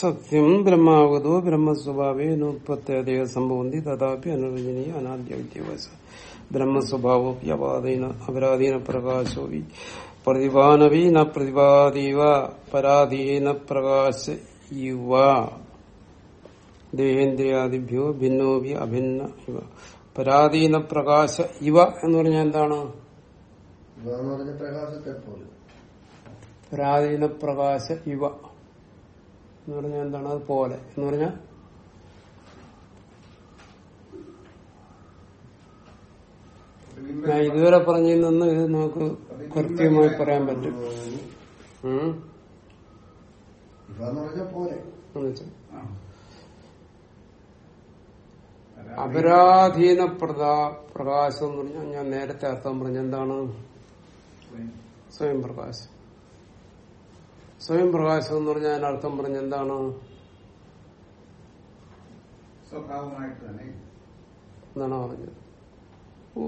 സത്യം ബ്രഹ്മാവതോ ബ്രഹ്മസ്വഭാവേ അനുപത്തേതയ സംഭവന്തി തഥാപി അനുരഞ്ജനീയ അനാദ്യ വിദ്യാഭ്യാസ ബ്രഹ്മസ്വഭാവോപി അപാദീന അപരാധീന പ്രകാശോപി പ്രതിഭാനവി ന പ്രതിപാദീവ പരാധീന പ്രകാശ ഇവ ദേഹേന്ദ്രിയാദിഭ്യോ ഭിന്നോപി അഭിന്ന ഇവ പരാധീന പ്രകാശ ഇവ എന്ന് പറഞ്ഞാൽ എന്താണ് പരാധീന പ്രകാശ ഇവ. എന്ന് പറഞ്ഞാൽ എന്താണ്? അത് പോലെ. എന്ന് പറഞ്ഞാൽ ഞാൻ ഇതുവരെ പറഞ്ഞു നിന്ന് ഇത് നമുക്ക് കൃത്യമായി പറയാൻ പറ്റും. അപരാധീന പ്രദാ പ്രകാശം എന്ന് പറഞ്ഞാൽ ഞാൻ നേരത്തെ അർത്ഥം പറഞ്ഞ എന്താണ്? സ്വയം പ്രകാശം. സ്വയം പ്രകാശം എന്ന് പറഞ്ഞാൽ ഞാൻ അർത്ഥം പറഞ്ഞ എന്താണ്? സ്വഭാവമായിട്ട് തന്നെ. എന്നാണ് പറഞ്ഞത്? ഓ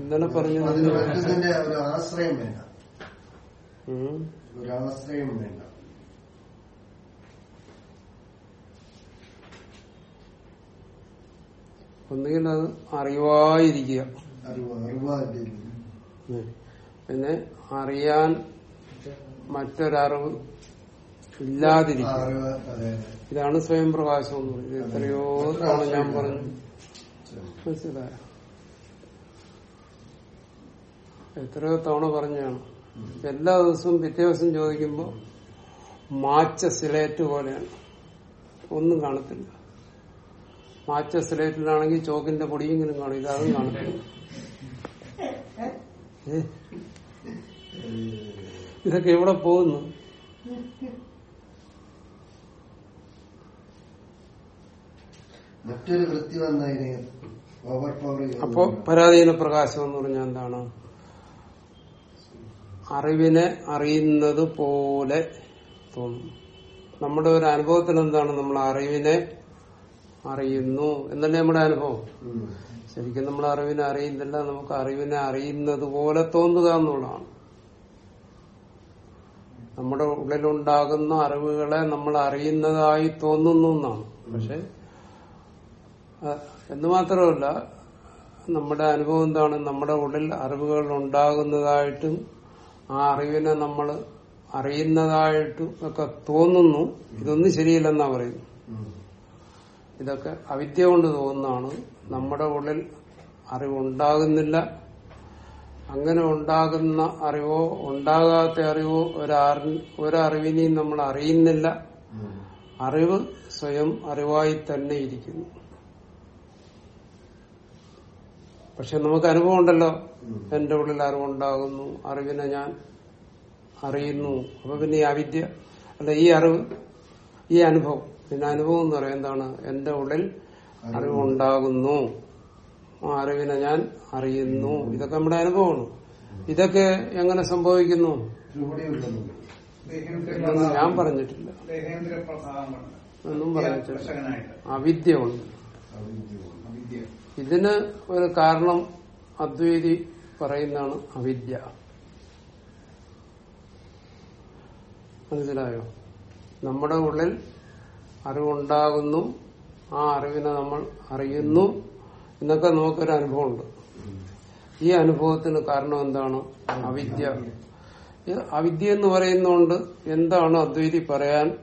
ഇന്നലെ പറഞ്ഞു ആശ്രയം വേണ്ട. ഒന്നുകിൽ അത് അറിവായിരിക്കുക. അറിവ് പിന്നെ അറിയാൻ മറ്റൊരറിവ് അതെ. ഇതാണ് സ്വയം പ്രകാശം എന്ന് പറയുന്നത്. എത്രയോ തവണ ഞാൻ പറഞ്ഞു. മനസ്സിലായ? എത്രയോ തവണ പറഞ്ഞാണ്. എല്ലാ ദിവസവും പിറ്റേ ദിവസം ചോദിക്കുമ്പോ മാച്ച സിലേറ്റ് പോലെയാണ്. ഒന്നും കാണത്തില്ല. മാച്ച സിലേറ്റിലാണെങ്കിൽ ചോക്കിന്റെ പൊടിയെങ്കിലും കാണും. ഇതാണ് കാണത്തില്ല? ഇതൊക്കെ എവിടെ പോകുന്നു? മറ്റൊരു വൃത്തി വന്നതിന് അപ്പോ പരാധീന പ്രകാശം എന്ന് പറഞ്ഞാൽ എന്താണ്? അറിവിനെ അറിയുന്നത് പോലെ തോന്നും. നമ്മുടെ ഒരു അനുഭവത്തിൽ എന്താണ്? നമ്മൾ അറിവിനെ അറിയുന്നു എന്നല്ലേ നമ്മുടെ അനുഭവം? ശരിക്കും നമ്മൾ അറിവിനെ അറിയുന്നില്ല നമുക്ക് അറിവിനെ അറിയുന്നത് പോലെ തോന്നുക എന്നുള്ളതാണ്. നമ്മുടെ ഉള്ളിലുണ്ടാകുന്ന അറിവുകളെ നമ്മൾ അറിയുന്നതായി തോന്നുന്നു എന്നാണ്. പക്ഷെ എന്ന് മാത്രമല്ല നമ്മുടെ അനുഭവം എന്താണ്? നമ്മുടെ ഉള്ളിൽ അറിവുകൾ ഉണ്ടാകുന്നതായിട്ടും ആ അറിവിനെ നമ്മൾ അറിയുന്നതായിട്ടും ഒക്കെ തോന്നുന്നു. ഇതൊന്നും ശരിയല്ലെന്നാ പറയുന്നു ഇതൊക്കെ അവിദ്യ കൊണ്ട് തോന്നുന്നതാണ്. നമ്മുടെ ഉള്ളിൽ അറിവുണ്ടാകുന്നില്ല. അങ്ങനെ ഉണ്ടാകുന്ന അറിവോ ഉണ്ടാകാത്ത അറിവോ ഒരറി- ഒരറിവിനെയും നമ്മൾ അറിയുന്നില്ല. അറിവ് സ്വയം അറിവായി തന്നെ ഇരിക്കുന്നു. പക്ഷെ നമുക്ക് അനുഭവം ഉണ്ടല്ലോ. എന്റെ ഉള്ളിൽ അറിവുണ്ടാകുന്നു. അറിവിനെ ഞാൻ അറിയുന്നു. അപ്പൊ പിന്നെ ഈ അവിദ്യ അല്ല ഈ അറിവ് ഈ അനുഭവം പിന്നെ അനുഭവം എന്ന് പറയുന്നത് എന്താണ്? എന്റെ ഉള്ളിൽ അറിവുണ്ടാകുന്നു. അറിവിനെ ഞാൻ അറിയുന്നു? ഇതൊക്കെ നമ്മുടെ അനുഭവമാണ്. ഇതൊക്കെ എങ്ങനെ സംഭവിക്കുന്നു? ഞാൻ പറഞ്ഞിട്ടില്ല. ഒന്നും പറഞ്ഞിട്ടില്ല. അവിദ്യ ഉണ്ട് ഇതിന് ഒരു കാരണം അദ്വൈതി പറയുന്നതാണ് അവിദ്യ. മനസ്സിലായോ? നമ്മുടെ ഉള്ളിൽ അറിവുണ്ടാകുന്നു. ആ അറിവിനെ നമ്മൾ അറിയുന്നു. എന്നൊക്കെ നമുക്കൊരു അനുഭവമുണ്ട്. ഈ അനുഭവത്തിന് കാരണം എന്താണ്? അവിദ്യ. അവിദ്യ എന്ന് പറയുന്നോണ്ട് എന്താണ് അദ്വൈതി പറയാൻ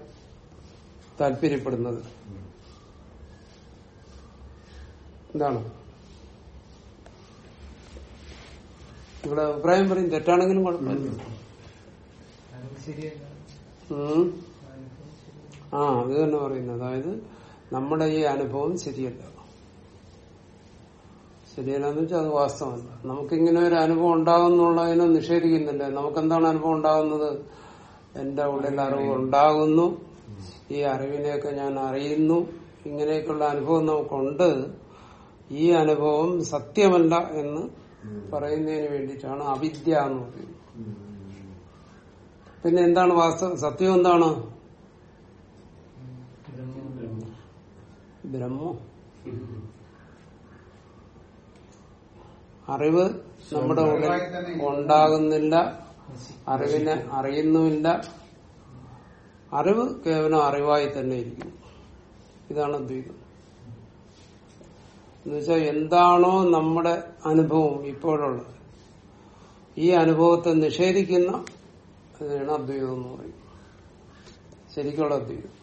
താല്പര്യപ്പെടുന്നത്? എന്താണ്? ഇവിടെ അഭിപ്രായം പറയും. തെറ്റാണെങ്കിലും കുഴപ്പമില്ല. ആ അത് തന്നെ പറയുന്നത്. അതായത് നമ്മുടെ ഈ അനുഭവം ശരിയല്ല. ശരിയല്ലെന്ന് വെച്ചാൽ അത് വാസ്തവമല്ല നമുക്കിങ്ങനെ ഒരു അനുഭവം ഉണ്ടാകുന്നുള്ളതിനെ നിഷേധിക്കുന്നില്ല. നമുക്കെന്താണ് അനുഭവം ഉണ്ടാകുന്നത്? എന്റെ ഉള്ളിൽ അറിവ് ഉണ്ടാകുന്നു. ഈ അറിവിനെയൊക്കെ ഞാൻ അറിയുന്നു. ഇങ്ങനെയൊക്കെയുള്ള അനുഭവം നമുക്കുണ്ട്. ഈ അനുഭവം സത്യമല്ല എന്ന് പറയുന്നതിന് വേണ്ടിയിട്ടാണ് അവിദ്യ എന്ന് പറയുന്നത്. പിന്നെ എന്താണ് വാസ്തവം സത്യം എന്താണ്? ബ്രഹ്മം. അറിവ് നമ്മുടെ ഉള്ളിൽ ഉണ്ടാകുന്നില്ല. അറിവിനെ അറിയുന്നുമില്ല. അറിവ് കേവലം അറിവായി തന്നെ ഇരിക്കും ഇതാണ് അദ്വൈതം എന്നുവെച്ചാൽ എന്താണോ നമ്മുടെ അനുഭവം ഇപ്പോഴുള്ളത്. ഈ അനുഭവത്തെ നിഷേധിക്കുന്ന അതിനാണ് അദ്വൈതം എന്ന് പറയും ശരിക്കുള്ള അദ്വൈതം.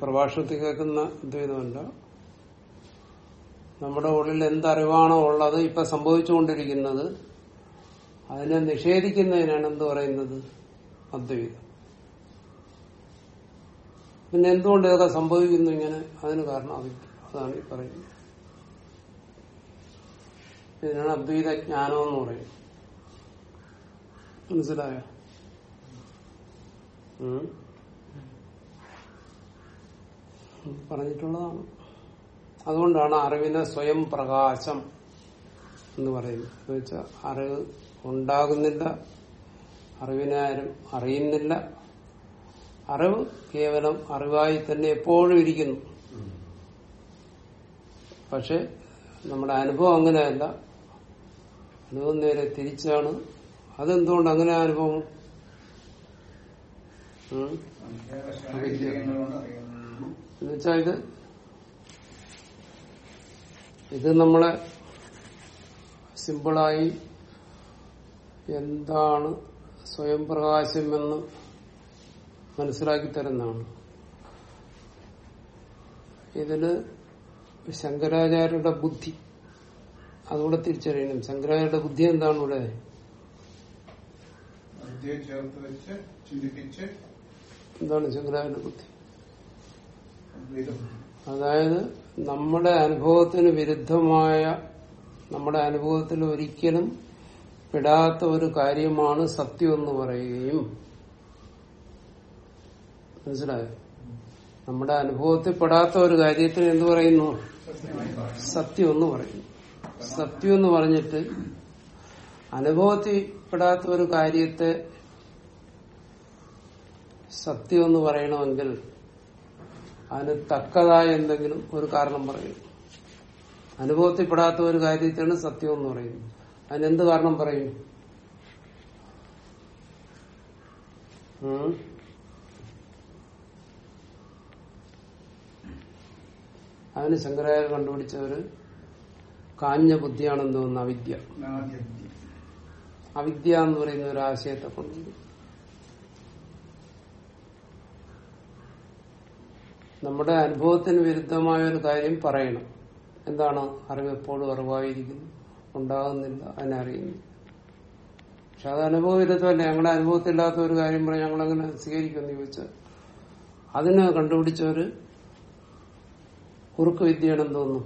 പ്രഭാഷണത്തിൽ കേൾക്കുന്ന അദ്വൈതമല്ല. നമ്മുടെ ഉള്ളിൽ എന്തറിവാണോ ഉള്ളത് ഇപ്പൊ സംഭവിച്ചുകൊണ്ടിരിക്കുന്നത് അതിനെ നിഷേധിക്കുന്നതിനാണ് എന്ത് പറയുന്നത്? അദ്വൈതം. പിന്നെ എന്തുകൊണ്ട് ഇതൊക്കെ സംഭവിക്കുന്നു ഇങ്ങനെ? അതിന് കാരണം അതാണ് ഈ പറയുന്നത്. ഇതിനാണ് അദ്വൈത ജ്ഞാനം എന്ന് പറയുന്നത്. മനസ്സിലായോ? പറഞ്ഞിട്ടുള്ളതാണ്. അതുകൊണ്ടാണ് അറിവിനെ സ്വയം പ്രകാശം എന്ന് പറയുന്നത്. എന്ന് വെച്ചാൽ അറിവ് ഉണ്ടാകുന്നില്ല അറിവിനെ ആരും അറിയുന്നില്ല. അറിവ് കേവലം അറിവായി തന്നെ എപ്പോഴും ഇരിക്കുന്നു. പക്ഷെ നമ്മുടെ അനുഭവം അങ്ങനെയല്ല. അനുഭവം നേരെ തിരിച്ചാണ്. അതെന്തുകൊണ്ട് അങ്ങനെ അനുഭവം? എന്നുവെച്ചാൽ ഇത് ഇത് നമ്മളെ സിമ്പിളായി എന്താണ് സ്വയം പ്രകാശമെന്ന് മനസ്സിലാക്കി തരുന്നതാണ്. ഇതിൽ ശങ്കരാചാര്യരുടെ ബുദ്ധി അതുകൂടെ തിരിച്ചറിയണം. ശങ്കരാചാര്യരുടെ ബുദ്ധി എന്താണ് ഇവിടെ എന്താണ് ശങ്കരാചാര്യ ബുദ്ധി? അതായത് നമ്മുടെ അനുഭവത്തിന് വിരുദ്ധമായ നമ്മുടെ അനുഭവത്തിൽ ഒരിക്കലും പെടാത്ത ഒരു കാര്യമാണ് സത്യം എന്ന് പറയുകയും. മനസ്സിലായോ? നമ്മുടെ അനുഭവത്തിൽ പെടാത്ത ഒരു കാര്യത്തിന് എന്ത് പറയുന്നു? സത്യം എന്ന് പറയുന്നു. സത്യം എന്ന് പറഞ്ഞിട്ട് അനുഭവത്തിൽ പെടാത്ത ഒരു കാര്യത്തെ സത്യം എന്ന് പറയണമെങ്കിൽ അതിന് തക്കതായ എന്തെങ്കിലും ഒരു കാരണം പറയും അനുഭവത്തിൽപ്പെടാത്ത ഒരു കാര്യത്തെയാണ് സത്യം എന്ന് പറയുന്നത്. അതിനെന്ത് കാരണം പറയും? അതിന് ശങ്കരായ കണ്ടുപിടിച്ച ഒരു കാഞ്ഞ ബുദ്ധിയാണെന്ന് തോന്നുന്നു അവിദ്യ. അവിദ്യ എന്ന് പറയുന്ന ഒരു ആശയത്തെ കൊണ്ട് നമ്മുടെ അനുഭവത്തിന് വിരുദ്ധമായ ഒരു കാര്യം പറയണം. എന്താണ് അറിവ് എപ്പോഴും അറിവായിരിക്കുന്നു. ഉണ്ടാകുന്നില്ല അതിനറിയുന്നു പക്ഷെ അത് അനുഭവ വിരുദ്ധമല്ല ഞങ്ങളുടെ അനുഭവത്തില്ലാത്ത ഒരു കാര്യം പറഞ്ഞാൽ ഞങ്ങളങ്ങനെ സ്വീകരിക്കുമെന്ന് ചോദിച്ചാൽ അതിന് കണ്ടുപിടിച്ചവര് കുറുക്ക് വിദ്യയാണ് തോന്നുന്നു.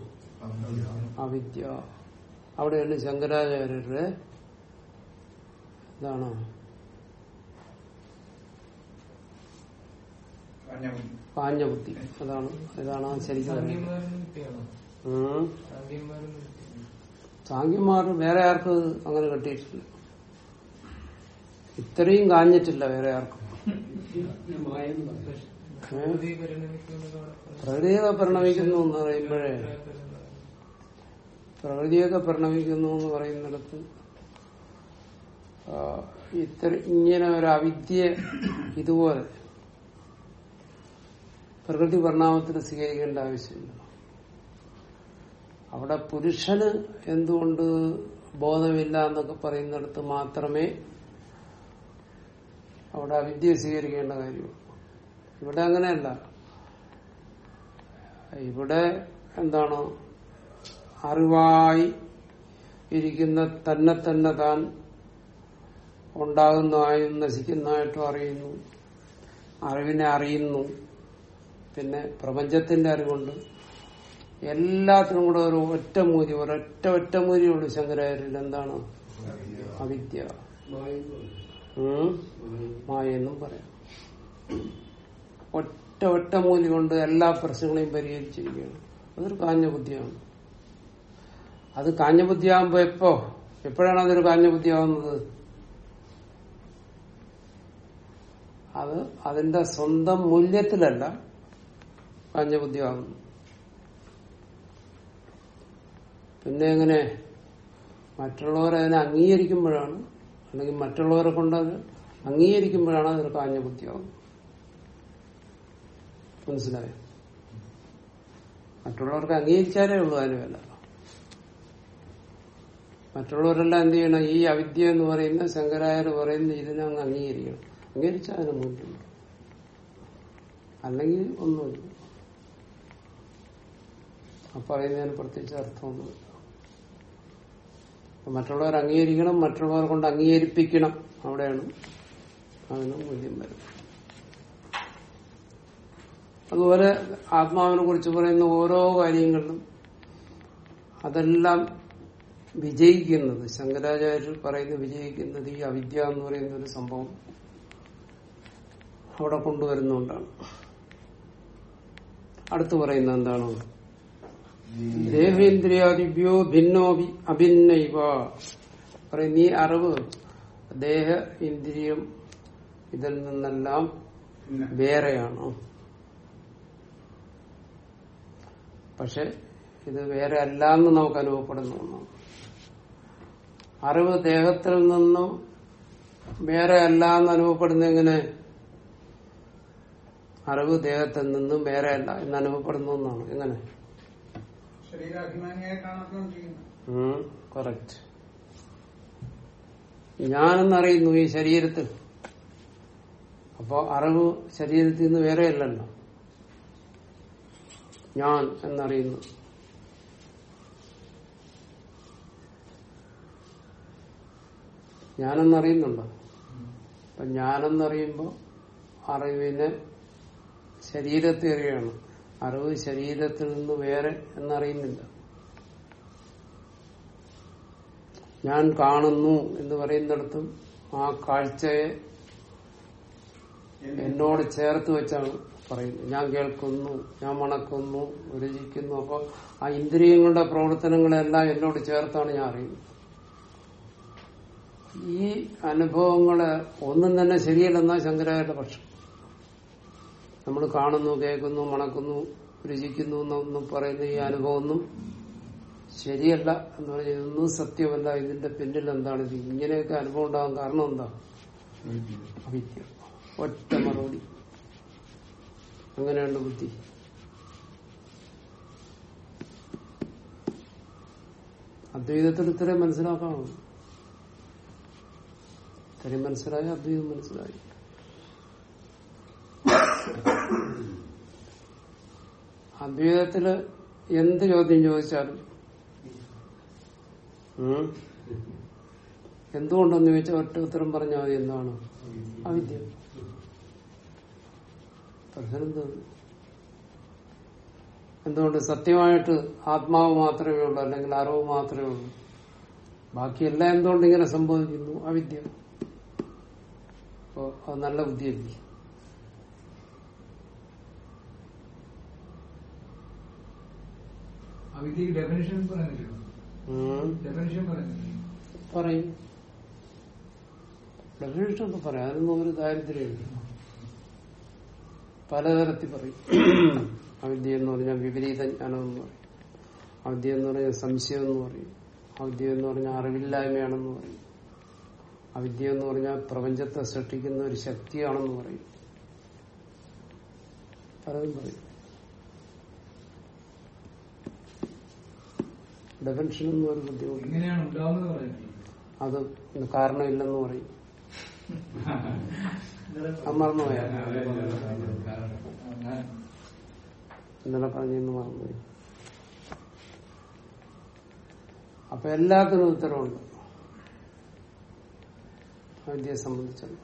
അവിദ്യ. അവിടെയാണ് ശങ്കരാചാര്യരുടെ ഇതാണ് കാഞ്ഞ ബുദ്ധി അതാണ് ഇതാണ് ശരിക്കും. സാങ്കിമാർ വേറെ ആർക്കും അങ്ങനെ കെട്ടിയിട്ടില്ല. ഇത്രയും കാഞ്ഞിട്ടില്ല വേറെ ആർക്കും. പ്രകൃതിയൊക്കെ പരിണമിക്കുന്നു എന്ന് പറയുമ്പോഴേ. പ്രകൃതിയൊക്കെ പരിണമിക്കുന്നു എന്ന് പറയുന്നിടത്ത് ഇത്ര ഇങ്ങനെ ഒരു അവിദ്യ ഇതുപോലെ പ്രകൃതി പരിണാമത്തിന് സ്വീകരിക്കേണ്ട ആവശ്യമില്ല. അവിടെ പുരുഷന് എന്തുകൊണ്ട് ബോധമില്ല എന്നൊക്കെ പറയുന്നിടത്ത് മാത്രമേ അവിടെ അവിദ്യ സ്വീകരിക്കേണ്ട കാര്യമുള്ളൂ. ഇവിടെ അങ്ങനെയല്ല. ഇവിടെ എന്താണ്? അറിവായി ഇരിക്കുന്ന തന്നെ തന്നെ താൻ ഉണ്ടാകുന്നതായും നശിക്കുന്നതായിട്ടും അറിയുന്നു. അറിവിനെ അറിയുന്നു. പിന്നെ പ്രപഞ്ചത്തിന്റെ അറിവുണ്ട് എല്ലാത്തിനും കൂടെ ഒരു ഒറ്റ ഒറ്റമൂരി ഒരൊറ്റ ഒറ്റമൂരിയുള്ളൂ ശങ്കരാചാര്യൻ എന്താണ്? അവിദ്യ. മായ എന്നും പറയാം. ഒറ്റ ഒറ്റ ഒറ്റമൂലി കൊണ്ട് എല്ലാ പ്രശ്നങ്ങളെയും പരിഹരിച്ചിരിക്കുകയാണ്. അതൊരു കാഞ്ഞ ബുദ്ധിയാണ്. അത് കാഞ്ഞ ബുദ്ധിയാകുമ്പോ എപ്പോ? എപ്പോഴാണ് അതൊരു കാഞ്ഞ ബുദ്ധിയാവുന്നത്? അത് അതിന്റെ സ്വന്തം മൂല്യത്തിലല്ല ആകുന്നു പിന്നെ എങ്ങനെ? മറ്റുള്ളവർ അതിനെ അംഗീകരിക്കുമ്പോഴാണ് അല്ലെങ്കിൽ മറ്റുള്ളവരെ കൊണ്ട് അത് അംഗീകരിക്കുമ്പോഴാണ് അതൊരു കാഞ്ഞ ബുദ്ധിയാവുന്നത് മനസ്സിലായോ? മറ്റുള്ളവർക്ക് അംഗീകരിച്ചാലേ ഉള്ളൂ അതിന് വില. മറ്റുള്ളവരെല്ലാം എന്ത് ചെയ്യണം? ഈ അവിദ്യ എന്ന് പറയുന്ന ശങ്കരായർ പറയുന്ന ഇതിനെ അങ്ങ് അംഗീകരിക്കണം. അംഗീകരിച്ചാൽ അതിന് മൂല്യമുണ്ട് അല്ലെങ്കിൽ ഒന്നുമില്ല. പറയുന്നതിന് പ്രത്യേകിച്ച് അർത്ഥമൊന്നുമില്ല. മറ്റുള്ളവർ അംഗീകരിക്കണം മറ്റുള്ളവർ കൊണ്ട് അംഗീകരിപ്പിക്കണം. അവിടെയാണ് അതിന് മൂല്യം വരുന്നത്. അതുപോലെ ആത്മാവിനെ കുറിച്ച് പറയുന്ന ഓരോ കാര്യങ്ങളിലും അതെല്ലാം വിജയിക്കുന്നത് ശങ്കരാചാര്യർ പറയുന്ന വിജയിക്കുന്നത് ഈ അവിദ്യ എന്ന് പറയുന്ന ഒരു സംഭവം അവിടെ കൊണ്ടുവരുന്നുകൊണ്ടാണ് അടുത്ത് പറയുന്നത് എന്താണ് ദേഹേന്ദ്രിയാദിഭ്യോ ഭിന്നോപി അഭിന്നൈവ. പറയുന്ന ഈ അറിവ് ദേഹ ഇന്ദ്രിയം ഇതിൽ നിന്നെല്ലാം വേറെയാണ്? പക്ഷെ ഇത് വേറെ അല്ല എന്ന് നമുക്ക് അനുഭവപ്പെടുന്ന ഒന്നാണ്. അറിവ് ദേഹത്തിൽ നിന്നും വേറെ അല്ല എന്ന് അനുഭവപ്പെടുന്ന എങ്ങനെ? അറിവ് ദേഹത്തിൽ നിന്നും വേറെ അല്ല എന്ന് അനുഭവപ്പെടുന്ന ഒന്നാണ്. എങ്ങനെ? കറക്റ്റ് ഞാനെന്നറിയുന്നു ഈ ശരീരത്തിൽ. അപ്പോ അറിവ് ശരീരത്തിൽ നിന്ന് വേറെയല്ലല്ലോ. ഞാൻ എന്നറിയുന്നു. ഞാനെന്നറിയുന്നുണ്ടോ? അപ്പൊ ഞാനെന്നറിയുമ്പോ അറിവിനെ ശരീരത്തെ അറിയാണ് അറിവ് ശരീരത്തിൽ നിന്ന് വേറെ എന്നറിയുന്നില്ല. ഞാൻ കാണുന്നു എന്ന് പറയുന്നിടത്തും ആ കാഴ്ചയെ എന്നോട് ചേർത്ത് വെച്ചാണ് പറയുന്നത്. ഞാൻ കേൾക്കുന്നു ഞാൻ മണക്കുന്നു രുചിക്കുന്നു. അപ്പോൾ ആ ഇന്ദ്രിയങ്ങളുടെ പ്രവർത്തനങ്ങളെല്ലാം എന്നോട് ചേർത്താണ് ഞാൻ അറിയുന്നത്. ഈ അനുഭവങ്ങൾ ഒന്നും തന്നെ ശരിയല്ലെന്നാ ശങ്കരാചാര്യ പക്ഷം നമ്മൾ കാണുന്നു കേൾക്കുന്നു മണക്കുന്നു രുചിക്കുന്നു എന്നൊന്നും പറയുന്ന ഈ അനുഭവമൊന്നും ശരിയല്ല എന്ന് പറഞ്ഞാൽ ഇതൊന്നും സത്യമല്ല. ഇതിന്റെ പിന്നിൽ എന്താണ്? ഇത് ഇങ്ങനെയൊക്കെ അനുഭവം ഉണ്ടാകാൻ കാരണം എന്താ? അവിദ്യ. ഒറ്റ മറുപടി. അങ്ങനെയുണ്ട് ബുദ്ധി. അദ്വൈതത്തിൽ ഇത്രയും മനസ്സിലാക്കാമോ? ഇത്രയും മനസ്സിലായി അദ്വൈതം മനസ്സിലായി. അദ്വൈതത്തിൽ എന്ത് ചോദ്യം ചോദിച്ചാലും? എന്തുകൊണ്ടെന്ന് ചോദിച്ചാൽ ഒറ്റ ഉത്തരം പറഞ്ഞാൽ മതി എന്താണ് അവിദ്യ. പ്രശ്നം. എന്തുകൊണ്ട് സത്യമായിട്ട് ആത്മാവ് മാത്രമേ ഉള്ളൂ അല്ലെങ്കിൽ അറിവ് മാത്രമേ ഉള്ളൂ? ബാക്കിയെല്ലാം എന്തുകൊണ്ട് ഇങ്ങനെ സംഭവിക്കുന്നു? അവിദ്യ. അപ്പോ അത് നല്ല ബുദ്ധിയല്ലേ? ഡെഫിനിഷൻ പറയും. ഡെഫിനേഷൻ ഒക്കെ പറയാം. അതിനൊന്നും ഒരു ദാരിദ്ര്യമില്ല. പലതരത്തിൽ പറയും. അവിദ്യ എന്ന് പറഞ്ഞാൽ വിപരീത ജ്ഞാനം എന്ന് പറയും. അവിദ്യ എന്ന് പറഞ്ഞാൽ സംശയം എന്ന് പറയും. അവിദ്യ എന്ന് പറഞ്ഞാൽ അറിവില്ലായ്മയാണെന്ന് പറയും. അവിദ്യ എന്ന് പറഞ്ഞാൽ പ്രപഞ്ചത്തെ സൃഷ്ടിക്കുന്ന ഒരു ശക്തിയാണെന്ന് പറയും. പലതും പറയും. ഡെഫിനേഷനൊന്നും ഒരു പറയുന്നത്? അത് കാരണമില്ലെന്ന് പറയും. മറന്നുപോയാ. ഇന്നലെ പറഞ്ഞെന്ന് മറന്നുപോയി. അപ്പൊ എല്ലാത്തിനും ഉത്തരവുണ്ട്. വിദ്യയെ സംബന്ധിച്ചല്ല.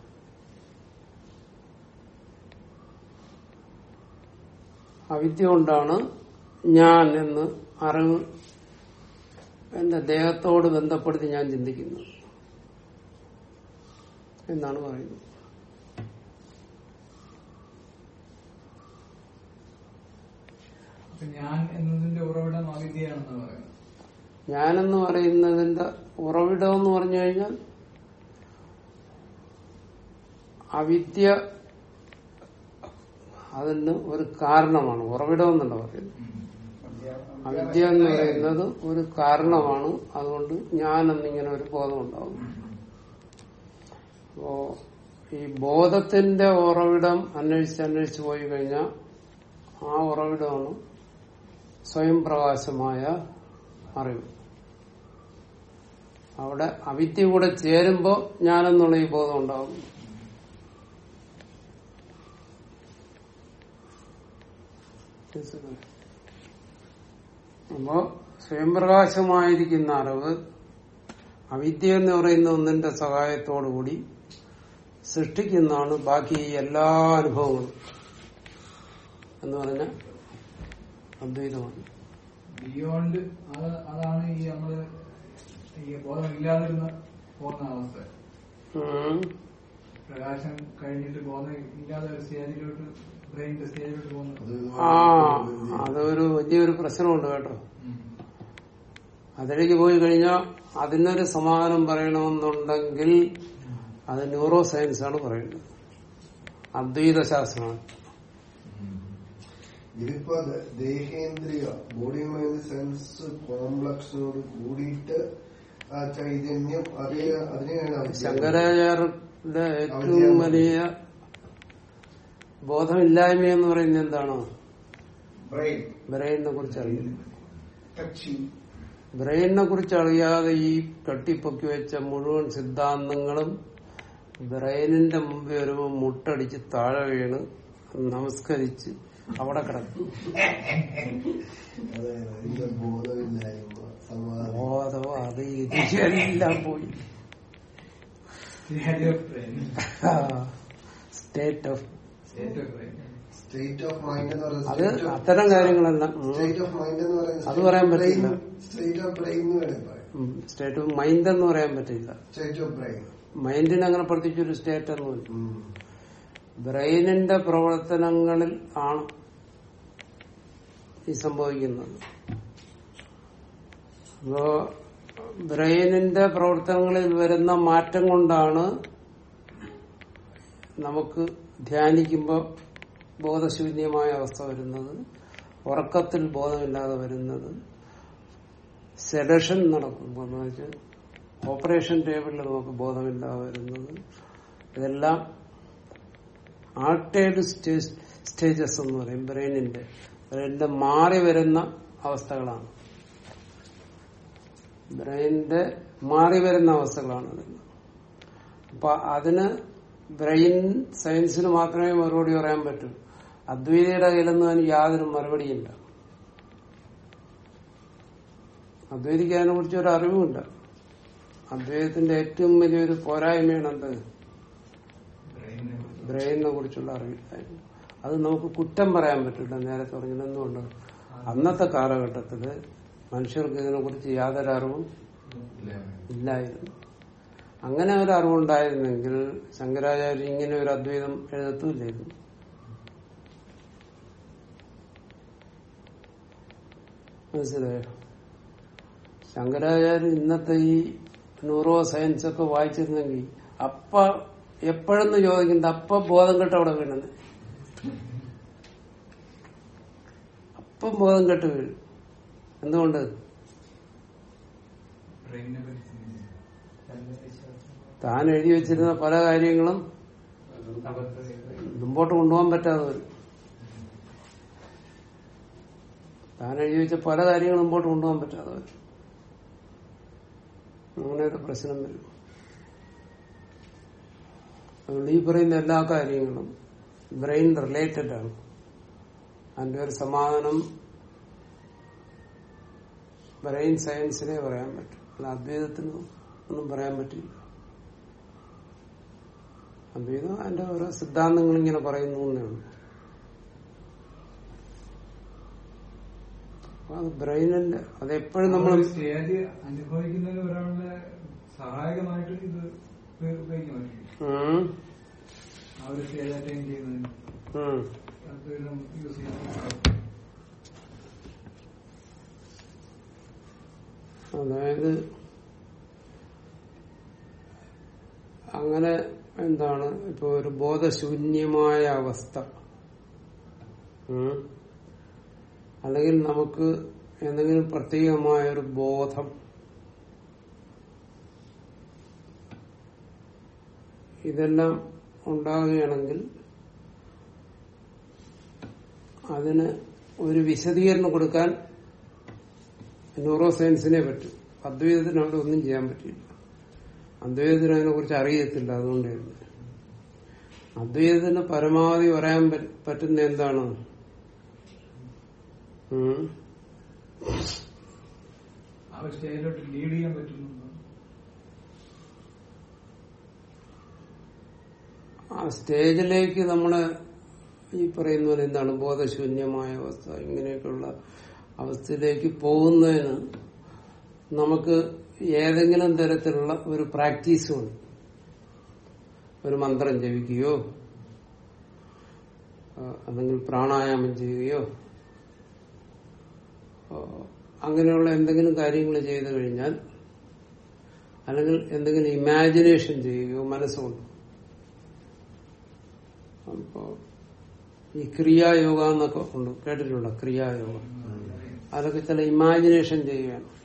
അവിദ്യ കൊണ്ടാണ് ഞാൻ എന്ന് അറിവ് എന്റെ ദേഹത്തോട് ബന്ധപ്പെടുത്തി ഞാൻ ചിന്തിക്കുന്നു എന്നാണ് പറയുന്നത്. ഞാൻ എന്നതിന്റെ ഉറവിടം അവിദ്യയാണെന്ന് പറയുന്നത്. ഞാനെന്ന് പറയുന്നതിന്റെ ഉറവിടം എന്ന് പറഞ്ഞു കഴിഞ്ഞാൽ അവിദ്യ അതിന് ഒരു കാരണമാണ് ഉറവിടം എന്നല്ല പറയുന്നത് അവിദ്യ എന്ന് പറയുന്നത് ഒരു കാരണമാണ്. അതുകൊണ്ട് ഞാൻ എന്നിങ്ങനെ ഒരു ബോധം ഉണ്ടാവും. അപ്പോ ഈ ബോധത്തിന്റെ ഉറവിടം അന്വേഷിച്ച് അന്വേഷിച്ച് പോയി കഴിഞ്ഞാൽ ആ ഉറവിടമാണ് സ്വയം പ്രകാശമായ അറിവ്. അവിടെ അവിദ്യ കൂടെ ചേരുമ്പോ ഞാനെന്നുള്ള ഈ ബോധം ഉണ്ടാകും മനസ്സിലായോ? അപ്പോ സ്വയം പ്രകാശമായിരിക്കുന്ന അറിവ് അവിദ്യ എന്ന് പറയുന്ന ഒന്നിന്റെ സഹായത്തോടുകൂടി സൃഷ്ടിക്കുന്നതാണ് ബാക്കി എല്ലാ അനുഭവങ്ങളും. എന്ന് പറഞ്ഞ അദ്വൈതമാണ്. ബിയോണ്ട് അതാണ് ഈ നമ്മൾ ഈ ബോധം ഇല്ലാതിരുന്ന പോകുന്ന അവസ്ഥ. പ്രകാശം കഴിഞ്ഞിട്ട് ബോധം ഇല്ലാതെ ഒരു സ്റ്റേജിലോട്ട് ആ അതൊരു വലിയൊരു പ്രശ്നമുണ്ട് കേട്ടോ. അതിലേക്ക് പോയി കഴിഞ്ഞാൽ അതിനൊരു സമാധാനം പറയണമെന്നുണ്ടെങ്കിൽ അത് ന്യൂറോ സയൻസ് ആണ് പറയുന്നത്. അദ്വൈത ശാസ്ത്രമാണ് ഇതിപ്പോ ദേഹേന്ദ്രിയ ബോഡി മൈൻഡ് സെൻസ് കോംപ്ലക്സിനോട് കൂടിയിട്ട് ചൈതന്യം അതേ അതിനെയാണ് അവിദ്യ. ശങ്കരാചാര്യരുടെ ഏറ്റവും വലിയ ബോധമില്ലായ്മ എന്ന് പറയുന്നത് എന്താണ്? ബ്രെയിൻ ബ്രെയിനിനെ കുറിച്ച് അറിയില്ല ബ്രെയിനിനെ കുറിച്ച് അറിയാതെ ഈ കെട്ടിപ്പൊക്കി വെച്ച മുഴുവൻ സിദ്ധാന്തങ്ങളും ബ്രെയിനിന്റെ മുമ്പിൽ വരുമ്പോൾ മുട്ടടിച്ച് താഴെ വീണ് നമസ്കരിച്ച് അവിടെ കിടക്കും. ബോധമോ അത്. ഇത് എല്ലാം പോയി. സ്റ്റേറ്റ് ഓഫ് അത് അത്തരം കാര്യങ്ങളെല്ലാം സ്റ്റേറ്റ് ഓഫ് മൈൻഡ് എന്ന് പറയുന്നത് അത് പറയാൻ പറ്റില്ല. സ്റ്റേറ്റ് ഓഫ് മൈൻഡ് എന്ന് പറയാൻ പറ്റില്ല. മൈൻഡിന് അങ്ങനെ പ്രത്യേകിച്ചൊരു സ്റ്റേറ്റ് ഒന്നുമില്ല ബ്രെയിനിന്റെ പ്രവർത്തനങ്ങളിൽ ആണ് ഈ സംഭവിക്കുന്നത്. അപ്പോ ബ്രെയിനിന്റെ പ്രവർത്തനങ്ങളിൽ വരുന്ന മാറ്റം കൊണ്ടാണ് നമുക്ക് ധ്യാനിക്കുമ്പോൾ ബോധശൂന്യമായ അവസ്ഥ വരുന്നത് ഉറക്കത്തിൽ ബോധമില്ലാതെ വരുന്നത് സെഡഷൻ നടക്കുമ്പോൾ എന്ന് വെച്ചാൽ ഓപ്പറേഷൻ ടേബിളിൽ നമുക്ക് ബോധമില്ലാതെ വരുന്നത് ഇതെല്ലാം ആൾട്ടേഡ് സ്റ്റേജ് സ്റ്റേജസ് എന്ന് പറയും ബ്രെയിനിന്റെ ബ്രെയിനിന്റെ മാറി വരുന്ന അവസ്ഥകളാണ്. ബ്രെയിനിന്റെ മാറി വരുന്ന അവസ്ഥകളാണ് അപ്പൊ അതിന് ബ്രെയിൻ സയൻസിന് മാത്രമേ മറുപടി പറയാൻ പറ്റൂ. അദ്വൈതയുടെ കയ്യിലൊന്നും അതിന് യാതൊരു മറുപടിയില്ല. അദ്വൈതിക്ക് അതിനെ കുറിച്ച് ഒരു അറിവുമില്ല അദ്വൈതത്തിന്റെ ഏറ്റവും വലിയൊരു പോരായ്മയാണ് എന്ത്? ബ്രെയിനിനെ കുറിച്ച്. കുറിച്ചുള്ള അറിവില്ലായ്മ അത് നമുക്ക് കുറ്റം പറയാൻ പറ്റില്ല. നേരത്തെ പറഞ്ഞത് എന്തുകൊണ്ട്? അന്നത്തെ കാലഘട്ടത്തിൽ മനുഷ്യർക്ക് ഇതിനെ കുറിച്ച് യാതൊരു അറിവും ഇല്ലായിരുന്നു. അങ്ങനെ ഒരു അറിവുണ്ടായിരുന്നെങ്കിൽ ശങ്കരാചാര്യ ഇങ്ങനെ ഒരു അദ്വൈതം എഴുതത്തില്ലായിരുന്നു മനസ്സിലായോ? ശങ്കരാചാര്യ ഇന്നത്തെ ഈ ന്യൂറോ സയൻസ് ഒക്കെ വായിച്ചിരുന്നെങ്കിൽ അപ്പ എപ്പോഴെന്ന് ചോദിക്കുന്നത് അപ്പ ബോധം കെട്ട് അവിടെ വീണത് അപ്പം ബോധം കെട്ട് വീഴും എന്തുകൊണ്ട് ബ്രെയിനിനെ പറ്റി ചിന്തിച്ചു താൻ എഴുതി വെച്ചിരുന്ന പല കാര്യങ്ങളും മുമ്പോട്ട് കൊണ്ടുപോകാൻ പറ്റാതെ വരും താൻ എഴുതി വെച്ച പല കാര്യങ്ങളും മുമ്പോട്ട് കൊണ്ടുപോകാൻ പറ്റാതെ വരും അങ്ങനെ ഒരു പ്രശ്നം വരും. അതുകൊണ്ട് ഈ പറയുന്ന എല്ലാ കാര്യങ്ങളും ബ്രെയിൻ റിലേറ്റഡ് ആണ്. അതിന്റെ ഒരു സമാധാനം ബ്രെയിൻ സയൻസിനെ പറയാൻ പറ്റും. അല്ല അദ്വൈതത്തിന് ഒന്നും പറയാൻ പറ്റില്ല. അദ്വൈതം അതിന്റെ ഓരോ സിദ്ധാന്തങ്ങൾ ഇങ്ങനെ പറയുന്നു എന്നാണ് അത് ബ്രെയിനിന്റെ അത് എപ്പോഴും നമ്മൾ സ്റ്റേജ് അനുഭവിക്കുന്നതിന് ഒരാളുടെ സഹായകമായിട്ട് ഇത് ഉപയോഗിക്കാൻ ആ ഒരു സ്റ്റേജ് അറ്റൈൻ ചെയ്യുന്നതിന് ഉം. അത് നമുക്ക് യൂസ് ചെയ്യാൻ അതായത് അങ്ങനെ എന്താണ്? ഇപ്പൊ ഒരു ബോധശൂന്യമായ അവസ്ഥ. അല്ലെങ്കിൽ നമുക്ക് എന്തെങ്കിലും പ്രത്യേകമായ ഒരു ബോധം. ഇതെല്ലാം ഉണ്ടാകുകയാണെങ്കിൽ അതിന് ഒരു വിശദീകരണം കൊടുക്കാൻ ന്യൂറോ സയൻസിനെ പറ്റും. അദ്വൈതത്തിന് അവിടെ ഒന്നും ചെയ്യാൻ പറ്റില്ല. അദ്വൈതത്തിന് അതിനെ കുറിച്ച് അറിയത്തില്ല അതുകൊണ്ടായിരുന്നു അദ്വൈതത്തിന് പരമാവധി പറയാൻ പറ്റുന്ന എന്താണ്? ആ സ്റ്റേജിലേക്ക് നമ്മൾ ഈ പറയുന്ന പോലെ എന്താണ് ബോധശൂന്യമായ അവസ്ഥ ഇങ്ങനെയൊക്കെയുള്ള അവസ്ഥയിലേക്ക് പോകുന്നതിന് നമുക്ക് ഏതെങ്കിലും തരത്തിലുള്ള ഒരു പ്രാക്ടീസ് കൊണ്ട് ഒരു മന്ത്രം ജപിക്കുകയോ അല്ലെങ്കിൽ പ്രാണായാമം ചെയ്യുകയോ അങ്ങനെയുള്ള എന്തെങ്കിലും കാര്യങ്ങൾ ചെയ്തു കഴിഞ്ഞാൽ അല്ലെങ്കിൽ എന്തെങ്കിലും ഇമാജിനേഷൻ ചെയ്യുകയോ മനസ്സുകൊണ്ട്. അപ്പോ ഈ ക്രിയായോഗ എന്നൊക്കെ ഉണ്ട്. കേട്ടിട്ടുണ്ടോ? ക്രിയായോഗ. അതൊക്കെ ചില ഇമാജിനേഷൻ ചെയ്യുകയാണ്.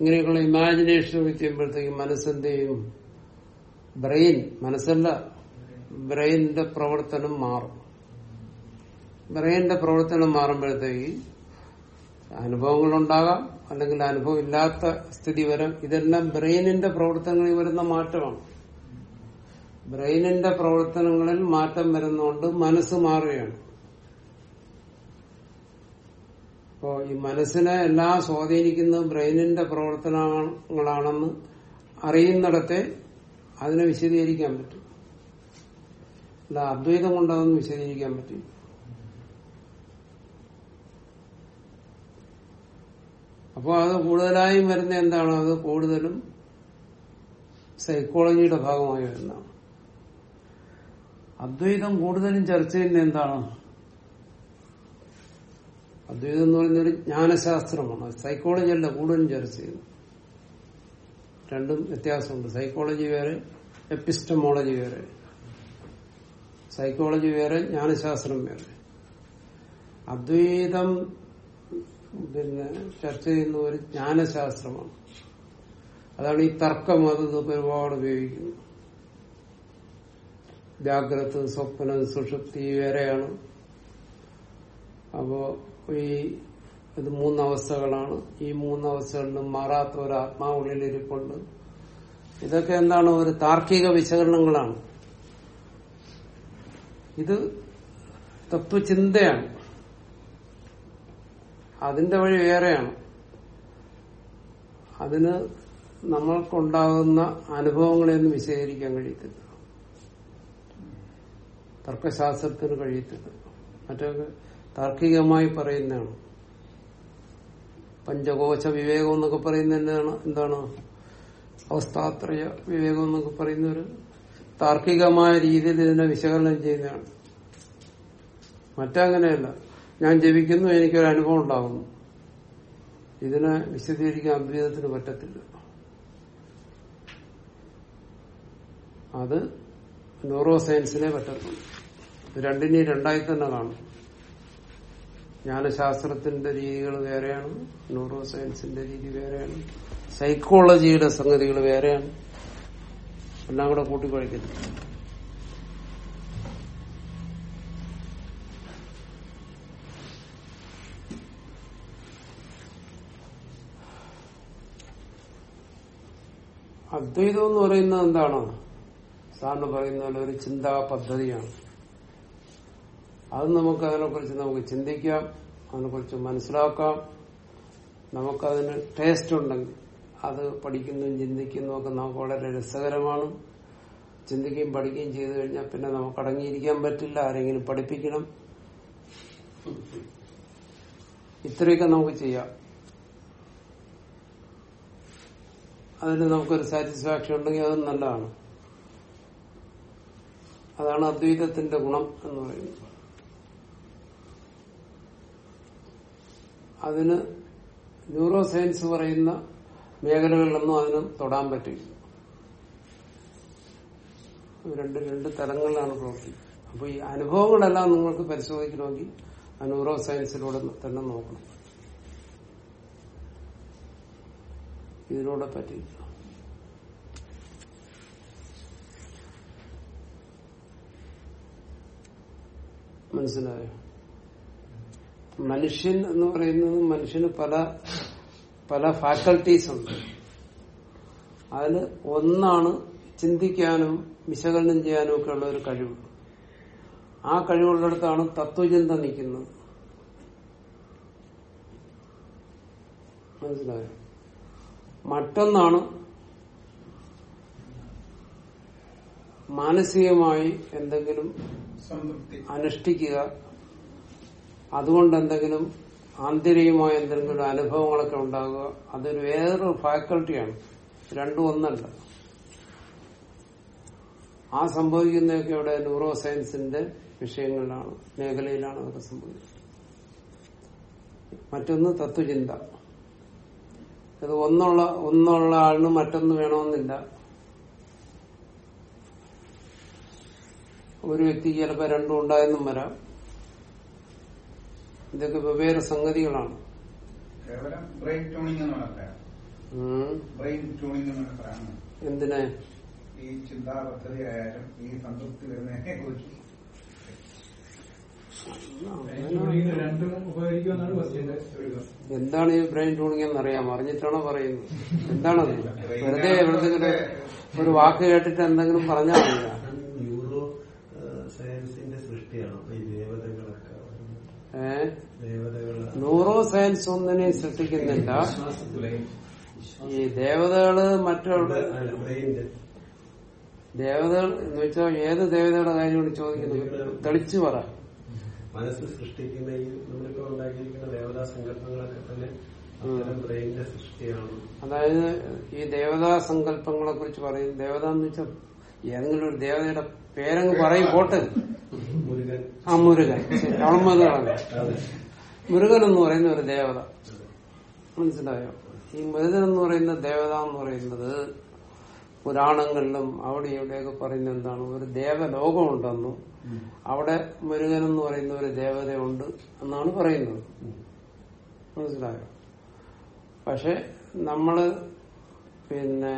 ഇങ്ങനെയൊക്കെയുള്ള ഇമാജിനേഷൻ ചെയ്യുമ്പോഴത്തേക്ക് മനസ്സെന്ത് ബ്രെയിൻ മനസ്സല്ല ബ്രെയിനിന്റെ പ്രവർത്തനം മാറും. ബ്രെയിനിന്റെ പ്രവർത്തനം മാറുമ്പോഴത്തേക്ക് അനുഭവങ്ങൾ ഉണ്ടാകാം അല്ലെങ്കിൽ അനുഭവം ഇല്ലാത്ത സ്ഥിതി വരാം. ഇതെല്ലാം ബ്രെയിനിന്റെ പ്രവർത്തനങ്ങളിൽ വരുന്ന മാറ്റമാണ്. ബ്രെയിനിന്റെ പ്രവർത്തനങ്ങളിൽ മാറ്റം വരുന്നതുകൊണ്ട് മനസ്സ് മാറുകയാണ്. അപ്പോ ഈ മനസ്സിനെ എല്ലാം സ്വാധീനിക്കുന്ന ബ്രെയിനിന്റെ പ്രവർത്തനങ്ങളാണെന്ന് അറിയുന്നിടത്തെ അതിനെ വിശദീകരിക്കാൻ പറ്റും. അല്ല അദ്വൈതം കൊണ്ടതൊന്നും വിശദീകരിക്കാൻ പറ്റും അപ്പോൾ അത് കൂടുതലായും വരുന്ന എന്താണ്? അത് കൂടുതലും സൈക്കോളജിയുടെ ഭാഗമായി വരുന്നതാണ്. അദ്വൈതം കൂടുതലും ചർച്ച ചെയ്യുന്ന എന്താണ്? അദ്വൈതം എന്ന് പറയുന്ന ഒരു ജ്ഞാനശാസ്ത്രമാണ് സൈക്കോളജി അല്ല കൂടുതലും ചർച്ച ചെയ്യുന്നു രണ്ടും വ്യത്യാസമുണ്ട്. സൈക്കോളജി വേറെ എപ്പിസ്റ്റമോളജി വേറെ. സൈക്കോളജി വേറെ ജ്ഞാനശാസ്ത്രം വേറെ. അദ്വൈതം പിന്നെ ചർച്ച ചെയ്യുന്ന ഒരു ജ്ഞാനശാസ്ത്രമാണ്. അതാണ് ഈ തർക്കം അത് ഒരുപാട് ഉപയോഗിക്കുന്നത് ജാഗ്രത സ്വപ്നം സുഷുപ്തി വേറെയാണ്. അപ്പോ ഈ ഇത് മൂന്നവസ്ഥകളാണ്. ഈ മൂന്നവസ്ഥകളിലും മാറാത്ത ഒരു ആത്മാവുള്ളിലിരിപ്പുണ്ട്. ഇതൊക്കെ എന്താണ് ഒരു താർക്കിക വിശകലനങ്ങളാണ്. ഇത് തത്വചിന്തയാണ് അതിന്റെ വഴി വേറെയാണ്. അതിന് നമ്മൾക്കുണ്ടാകുന്ന അനുഭവങ്ങളെയൊന്നും വിശദീകരിക്കാൻ കഴിയത്തില്ല. തർക്കശാസ്ത്രത്തിന് കഴിയത്തില്ല. മറ്റൊക്കെ താർക്കികമായി പറയുന്നതാണ്. പഞ്ചകോശ വിവേകം എന്നൊക്കെ പറയുന്ന എന്താണ്? എന്താണ്? അവസ്ഥാത്രയ വിവേകം എന്നൊക്കെ പറയുന്ന ഒരു താർക്കികമായ രീതിയിൽ ഇതിനെ വിശകലനം ചെയ്യുന്നതാണ്. മറ്റങ്ങനെയല്ല. ഞാൻ ജപിക്കുന്നു എനിക്കൊരു അനുഭവം ഉണ്ടാകുന്നു. ഇതിനെ വിശദീകരിക്കാൻ അദ്വൈതത്തിന് പറ്റത്തില്ല. അത് ന്യൂറോ സയൻസിനെ പറ്റത്തുള്ളൂ രണ്ടിനെയും രണ്ടായി തന്നെ കാണും. ജ്ഞാനശാസ്ത്രത്തിന്റെ രീതികൾ വേറെയാണ് ന്യൂറോ സയൻസിന്റെ രീതി വേറെയാണ് സൈക്കോളജിയുടെ സംഗതികൾ വേറെയാണ്. എല്ലാം കൂടെ കൂട്ടിക്കുഴയ്ക്കുന്നു അദ്വൈതം എന്ന് പറയുന്നത് എന്താണ്? സാറിന് പറയുന്ന ഒരു ചിന്താ പദ്ധതിയാണ് അത് നമുക്ക് അതിനെക്കുറിച്ച് നമുക്ക് ചിന്തിക്കാം അതിനെക്കുറിച്ച് മനസ്സിലാക്കാം. നമുക്കതിന് ടേസ്റ്റ് ഉണ്ടെങ്കിൽ അത് പഠിക്കുന്നതും ചിന്തിക്കുന്നതും ഒക്കെ നമുക്ക് വളരെ രസകരമാണ്. ചിന്തിക്കുകയും പഠിക്കുകയും ചെയ്തു കഴിഞ്ഞാൽ പിന്നെ നമുക്ക് അടങ്ങിയിരിക്കാൻ പറ്റില്ല ആരെങ്കിലും പഠിപ്പിക്കണം. ഇത്രയൊക്കെ നമുക്ക് ചെയ്യാം. അതിന് നമുക്കൊരു സാറ്റിസ്ഫാക്ഷൻ ഉണ്ടെങ്കിൽ അതും നല്ലതാണ്. അതാണ് അദ്വൈതത്തിന്റെ ഗുണം എന്ന് പറയുന്നത്. അതിന് ന്യൂറോ സയൻസ് പറയുന്ന മേഖലകളിലൊന്നും അതിന് തൊടാൻ പറ്റില്ല. രണ്ട് രണ്ട് തലങ്ങളിലാണ് പ്രവർത്തിക്കുന്നത്. അപ്പൊ ഈ അനുഭവങ്ങളെല്ലാം നിങ്ങൾക്ക് പരിശോധിക്കണമെങ്കിൽ ആ ന്യൂറോ സയൻസിലൂടെ തന്നെ നോക്കണം. ഇതിലൂടെ പറ്റില്ല മനസ്സിലായോ? മനുഷ്യൻ എന്ന് പറയുന്നത് മനുഷ്യന് പല പല ഫാക്കൽറ്റീസ് ഉണ്ട്. അതിൽ ഒന്നാണ് ചിന്തിക്കാനും വിശകലനം ചെയ്യാനും ഒക്കെ ഉള്ള ഒരു കഴിവ്. ആ കഴിവുള്ളിടത്താണ് തത്വചിന്ത നിൽക്കുന്നത്. മനസ്സിലായോ? മറ്റൊന്നാണ് മാനസികമായി എന്തെങ്കിലും സംതൃപ്തി. അനുഷ്ഠിക്കുക. അതുകൊണ്ട് എന്തെങ്കിലും ആന്തരികമായ എന്തെങ്കിലും അനുഭവങ്ങളൊക്കെ ഉണ്ടാകുക അതൊരു വേറൊരു ഫാക്കൾട്ടിയാണ് രണ്ടും ഒന്നല്ല. ആ സംഭവിക്കുന്നതൊക്കെ ഇവിടെ ന്യൂറോ സയൻസിന്റെ വിഷയങ്ങളിലാണ് മേഖലയിലാണ് അതൊക്കെ സംഭവിക്കുന്നത്. മറ്റൊന്ന് തത്വചിന്ത. ഇത് ഒന്നുള്ള ഒന്നുള്ള ആളിന് മറ്റൊന്ന് വേണമെന്നില്ല. ഒരു വ്യക്തിക്ക് ചിലപ്പോൾ രണ്ടും ഉണ്ടായെന്നും വരാം. ഇതൊക്കെ വെവ്വേറെ സംഗതികളാണ്. കേവലം ബ്രെയിൻ ട്യൂണിംഗ് എന്ന് പറയാം ഉം. ബ്രെയിൻ ട്യൂണിംഗ് എന്ന് പറയാം എന്തിനെ? ഈ ചിന്താ പദ്ധതി ആയാലും ഈ സംതൃപ്തി വരുന്നതിനെ കുറിച്ച്. എന്താണ് ഈ ബ്രെയിൻ ട്യൂണിംഗ് എന്ന് അറിയാം അറിഞ്ഞിട്ടാണോ പറയുന്നത്? എന്താണത്? വെറുതെ എവിടെന്തെങ്കിലും ഒരു വാക്ക് കേട്ടിട്ട് എന്തെങ്കിലും പറഞ്ഞാൽ മതിയോ? ന്യൂറോ സയൻസിന്റെ സൃഷ്ടിയാണ് അപ്പൊ ഈ ദേവതകളൊക്കെ ഏ ദേവതകൾ ന്യൂറോ സയൻസ് ഒന്നിനെ സൃഷ്ടിക്കുന്നില്ല. ഈ ദേവതകൾ മറ്റുള്ള ദേവതകൾ എന്ന് വെച്ചാൽ ഏത് ദേവതയുടെ കാര്യമാണ് ചോദിക്കുന്നത് തെളിച്ചു പറ. മനസ്സ് സൃഷ്ടിക്കുന്ന ഈ നമ്മളിപ്പോ ഉണ്ടാക്കിയിരിക്കുന്ന ദേവതാ സങ്കല്പങ്ങളൊക്കെ തന്നെ ബ്രെയിനിന്റെ സൃഷ്ടിയാണ്. അതായത് ഈ ദേവതാ സങ്കല്പങ്ങളെ കുറിച്ച് പറയും. ദേവത എന്ന് വെച്ചാൽ ഏതെങ്കിലും ഒരു ദേവതയുടെ പേരങ്ങ് പറയും പോട്ട്. ആ മുരുകൻ. അളമ്മ മുരുകൻ എന്ന് പറയുന്ന ഒരു ദേവത. മനസ്സിലായോ? ഈ മുരുകൻ എന്ന് പറയുന്ന ദേവത എന്ന് പറയുന്നത് പുരാണങ്ങളിലും അവിടെ ഇവിടെയൊക്കെ പറയുന്ന എന്താണ്? ഒരു ദേവലോകമുണ്ടെന്നും അവിടെ മുരുകൻ എന്ന് പറയുന്ന ഒരു ദേവതയുണ്ട് എന്നാണ് പറയുന്നത്. മനസ്സിലായോ? പക്ഷെ നമ്മൾ പിന്നെ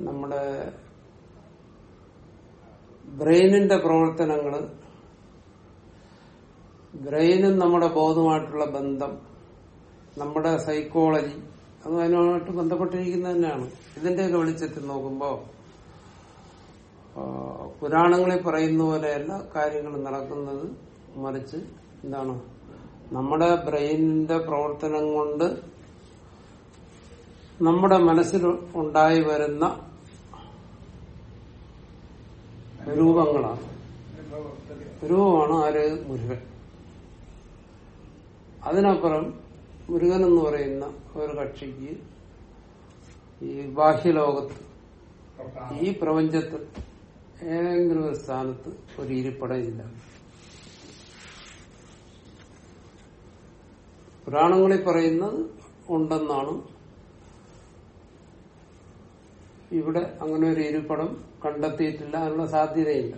നമ്മുടെ ബ്രെയിനിന്റെ പ്രവർത്തനങ്ങൾ ബ്രെയിനും നമ്മുടെ ബോധമായിട്ടുള്ള ബന്ധം നമ്മുടെ സൈക്കോളജി അത് അതിനുമായിട്ട് ബന്ധപ്പെട്ടിരിക്കുന്നത് തന്നെയാണ്. ഇതിന്റെയൊക്കെ വെളിച്ചത്തിൽ നോക്കുമ്പോൾ പുരാണങ്ങളിൽ പറയുന്ന പോലെയല്ല കാര്യങ്ങൾ നടക്കുന്നത് മറിച്ച് എന്താണ് നമ്മുടെ ബ്രെയിനിന്റെ പ്രവർത്തനം കൊണ്ട് നമ്മുടെ മനസ്സിൽ ഉണ്ടായി വരുന്ന രൂപങ്ങളാണ്. രൂപമാണ് ആര്? മുരുകൻ. അതിനപ്പുറം മുരുകൻ എന്ന് പറയുന്ന ഒരു കക്ഷിക്ക് ഈ ബാഹ്യലോകത്ത് ഈ പ്രപഞ്ചത്ത് ഏതെങ്കിലും ഒരു സ്ഥാനത്ത് ഒരു ഇരിപ്പടയില്ല. പുരാണങ്ങളിൽ പറയുന്നത് ഉണ്ടെന്നാണ്. ഇവിടെ അങ്ങനെ ഒരു ഇരിപ്പിടം കണ്ടെത്തിയിട്ടില്ല അതിനുള്ള സാധ്യതയില്ല